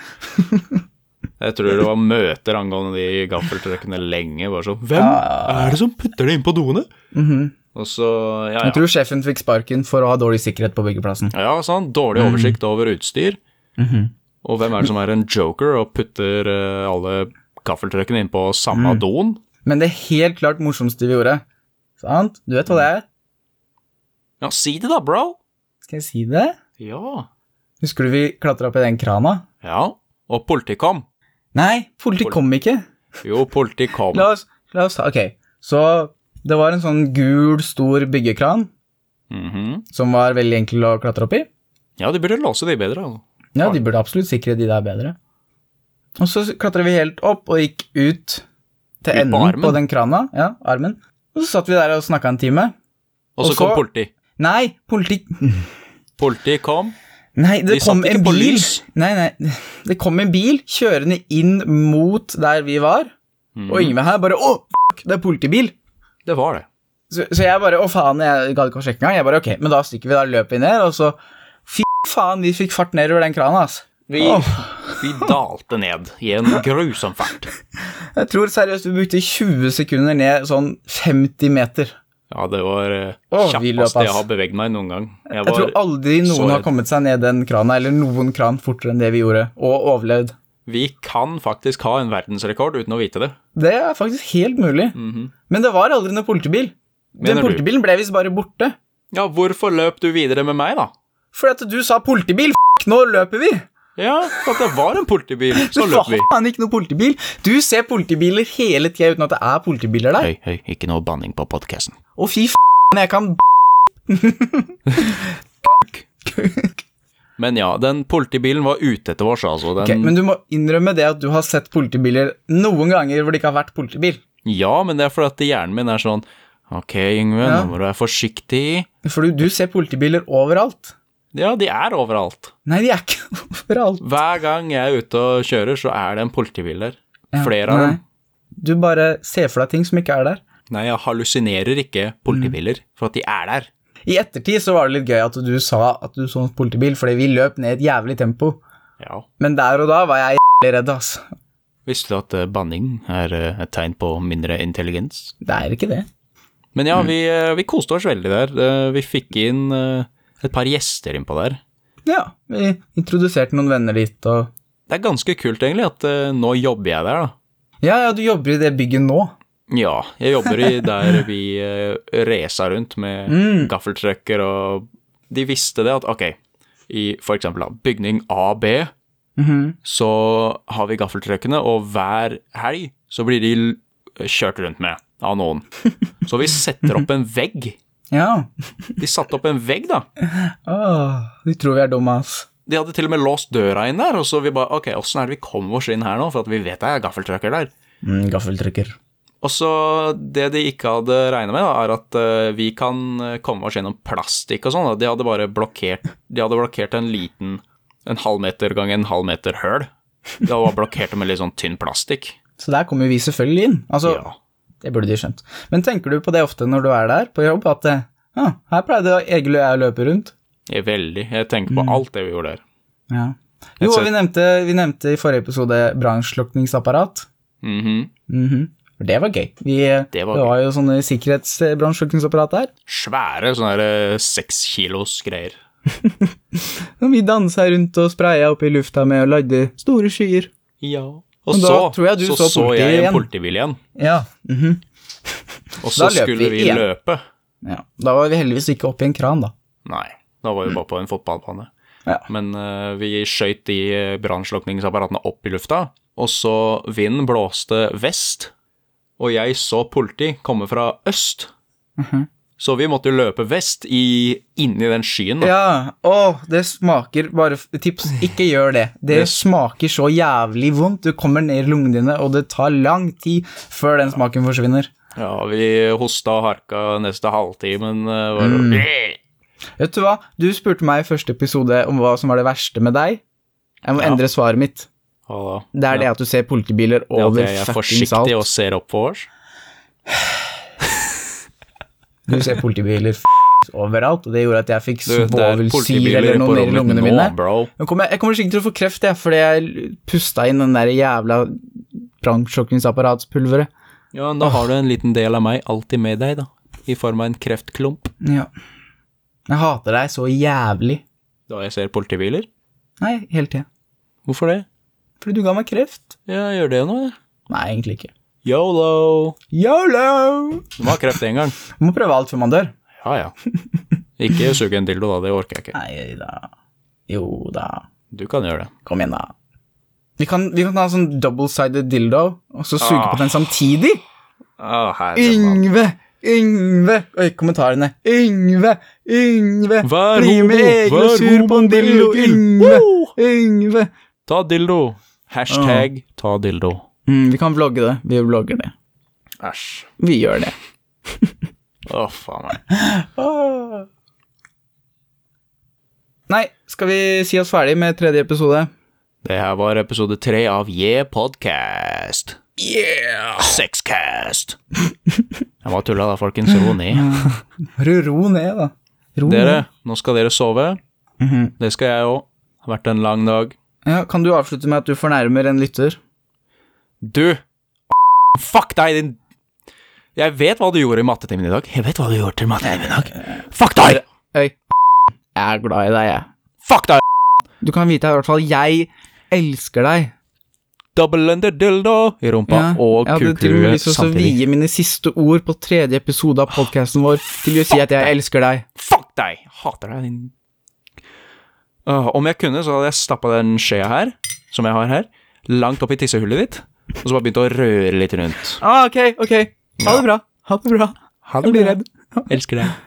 Jeg tror det var møter angående de gaffeltrøkkene lenge. Bare sånn Hvem er det som putter det inn på doene? Og så, ja, Jeg tror sjefen fikk sparken for å ha dårlig sikkerhet på byggeplassen. ja sånn, dårlig oversikt over utstyr. Og hvem er det som er en joker og putter uh, alle gaffeltrøkkene inn på samme doen? Men det helt klart morsomste vi gjorde Sant? Du vet hva det er? Ja, si det da, bro! Skal jeg si det? Ja. Husker du vi klatra opp i den krana? Ja. Og politi kom. Nei, politi Pol- kom ikke. Jo, politi kom. La oss, la oss ta Ok, så det var en sånn gul, stor byggekran Mhm. som var veldig enkel å klatre opp i. Ja, de burde låse de bedre. altså. Ja, de burde absolutt sikre de der bedre. Og så klatra vi helt opp og gikk ut til enden på på, den krana. Ja, armen. Og så satt vi der og snakka en time. Og så Og kom så- politi. Nei, politi Politi kom. Nei, det De kom en på bil. lys. Nei, nei. Det kom en bil kjørende inn mot der vi var, mm. og Yngve her bare Å, fuck, det er politibil! Det var det. Så, så jeg bare Å, faen, jeg gadd ikke å sjekke engang. Jeg bare Ok, men da stikker vi, da løper vi ned, og så Fy faen, vi fikk fart nedover den krana, ass. Vi, vi dalte ned i en grusom fart. Jeg tror seriøst vi brukte 20 sekunder ned sånn 50 meter. Ja, det var oh, kjappeste kjappest jeg har beveget meg noen gang. Jeg Jeg tror aldri noen har kommet seg ned den krana, eller noen kran fortere enn det vi gjorde, og overlevd. Vi kan faktisk ha en verdensrekord uten å vite det. Det er faktisk helt mulig. Men det var aldri noen politibil. Den politibilen du? ble visst bare borte. Ja, hvorfor løp du videre med meg, da? Fordi at du sa politibil, f***, nå løper vi! Ja, for at det var en politibil, så løp vi. faen ikke noe politibil. Du ser politibiler hele tida uten at det er politibiler der. Høy, høy, ikke noe banning på podkasten. Å fy f***, jeg kan Men ja, den politibilen var ute etter oss, altså. Den, Okay, Men du må innrømme det at du har sett politibiler noen ganger hvor det ikke har vært politibil. Ja, men det er fordi at hjernen min er sånn Ok, Yngve, Ja. nå må du være forsiktig. For du, du ser politibiler overalt. Ja, de er overalt. Nei, de er ikke overalt. Hver gang jeg er ute og kjører, så er det en politibil der. Ja, Flere av nei. dem. Du bare ser for deg ting som ikke er der. Nei, jeg hallusinerer ikke politibiler for at de er der. I ettertid så var det litt gøy at du sa at du så en politibil, fordi vi løp ned i et jævlig tempo. Ja. Men der og da var jeg jævlig redd, ass. Visste du at eh, banning er eh, et tegn på mindre intelligens? Det er ikke det. Men ja, vi, eh, vi koste oss veldig der. Eh, Vi fikk inn eh, et par gjester innpå der. Ja, vi introduserte noen venner dit, og Det er ganske kult, egentlig, at eh, nå jobber jeg der, da. Ja, ja, du jobber i det bygget nå. Ja, jeg jobber i der vi uh, rundt med Mm. gaffeltrucker, og de visste det at ok, i for eksempel bygning A og B, Mhm. så har vi gaffeltruckene, og hver helg så blir de kjørt rundt med av noen. Så vi setter opp en vegg. Ja. De satte opp en vegg, da. Åh, de tror vi er dumme, ass. De hadde til og med låst døra inn der, og så vi bare ok, åssen er det vi kommer oss inn her nå, for at vi vet det er gaffeltrucker der. Mm, gaffeltrykker. Og så Det de ikke hadde regna med, da, er at eh, vi kan eh, komme oss gjennom plastikk og sånn. De hadde bare blokkert De hadde blokkert en liten En halv meter gang en halv meter høl. De hadde bare blokkert det med litt sånn tynn plastikk. Så der kommer vi selvfølgelig inn. Altså, Ja. det burde de skjønt. Men tenker du på det ofte når du er der på jobb, at eh, ah, her pleide Egil og jeg å løpe rundt? Jeg, veldig. Jeg tenker Mm. på alt det vi gjorde der. Ja. Jo, vi nevnte, vi nevnte i forrige episode brannslukningsapparat. Mhm. Mhm. For det var gøy. Vi, det, var var, jo sånne sikkerhetsbrannslukningsapparat der. Svære sånne eh, seks kilos greier. Og vi dansa rundt og spraya opp i lufta med å lagde store skyer. Ja. Og så tror jeg du så, så så jeg en igjen. politibil igjen, Ja. mhm. og så skulle vi vi løpe. ja. Da var vi heldigvis ikke oppi en kran, da. Nei, da var vi bare på en fotballbane. Ja. Men uh, vi skjøt de brannslukningsapparatene opp i lufta, og så vinden blåste vest, og jeg så politi komme fra øst. Så vi måtte jo løpe vest i, inni den skyen. Da. Ja, å, det smaker bare Tips, ikke gjør det. Det yes. smaker så jævlig vondt. Du kommer ned i lungene dine, og det tar lang tid før den smaken forsvinner. Ja, vi hosta og harka neste halvtimen. eh, Var, Mm. Vet du hva? Du spurte meg i første episode om hva som var det verste med deg. Jeg må Ja. endre svaret mitt. Hva da? Det er det at du ser politibiler Det at over jeg er fuckings forsiktig og alt. ser opp på oss. Du ser politibiler overalt, og det gjorde at jeg fikk svovelsyre eller på noe ned i lungene mine. bro. Jeg kommer, jeg kommer sikkert til å få kreft, jeg, fordi jeg pusta inn den der jævla brannslukningsapparatspulveret. Ja, da har du en liten del av meg alltid med deg, da. I form av en kreftklump. Ja. Jeg hater deg så jævlig. Da jeg ser politibiler. Nei, hele tida. Hvorfor det? Fordi du ga meg kreft. Ja, gjør det nå, jeg. Nei, egentlig ikke. Yolo. Yolo! Du må ha kreft én gang. Du må prøve alt før man dør. Ja, ja. Ikke suge en dildo, da. Det orker jeg ikke. Nei da. Jo da. Du kan gjøre det. Kom igjen, da. Vi kan, vi kan ha sånn double-sided dildo, og så suge Ah. på den samtidig. Ah, herre. Yngve! Yngve! Oi, kommentarene. Yngve! Yngve! Bli med egne sur på en dildo! Yngve! Yngve! Ta dildo. Hashtag ta dildo. Mm, vi kan vlogge det. Vi vlogger det. Æsj. Vi gjør det. Å, faen meg. Nei, skal vi si oss ferdig med tredje episode? Det her var episode tre av Yeah Podcast. Yeah! Sexcast. Jeg bare tulla da, folkens. Ro ned. Ro ned, da. Ro Dere, ned. nå skal dere sove. Mhm. Det skal jeg òg. Har vært en lang dag. Ja, kan du avslutte med at du fornærmer en lytter? Du Fuck deg, din Jeg vet hva du gjorde i mattetimen i dag. Jeg vet hva du gjorde til mattetimen i dag. Fuck deg! Øy, jeg er glad i deg, jeg. Fuck deg! Du kan vite i hvert fall jeg elsker deg. Double-ended dildo i rumpa og jeg hadde til og med lyst til å samtidig. vie mine siste ord på tredje episode av podkasten vår til å si at jeg elsker deg. Fuck deg! Hater deg, din Åh, Om jeg kunne, så hadde jeg stappa den skjea her, som jeg har her, langt opp i tissehullet ditt, og så bare begynt å røre litt rundt. Ah, ok, ok. Ha det bra. Ha det bra. Ha Jeg blir redd. Elsker deg.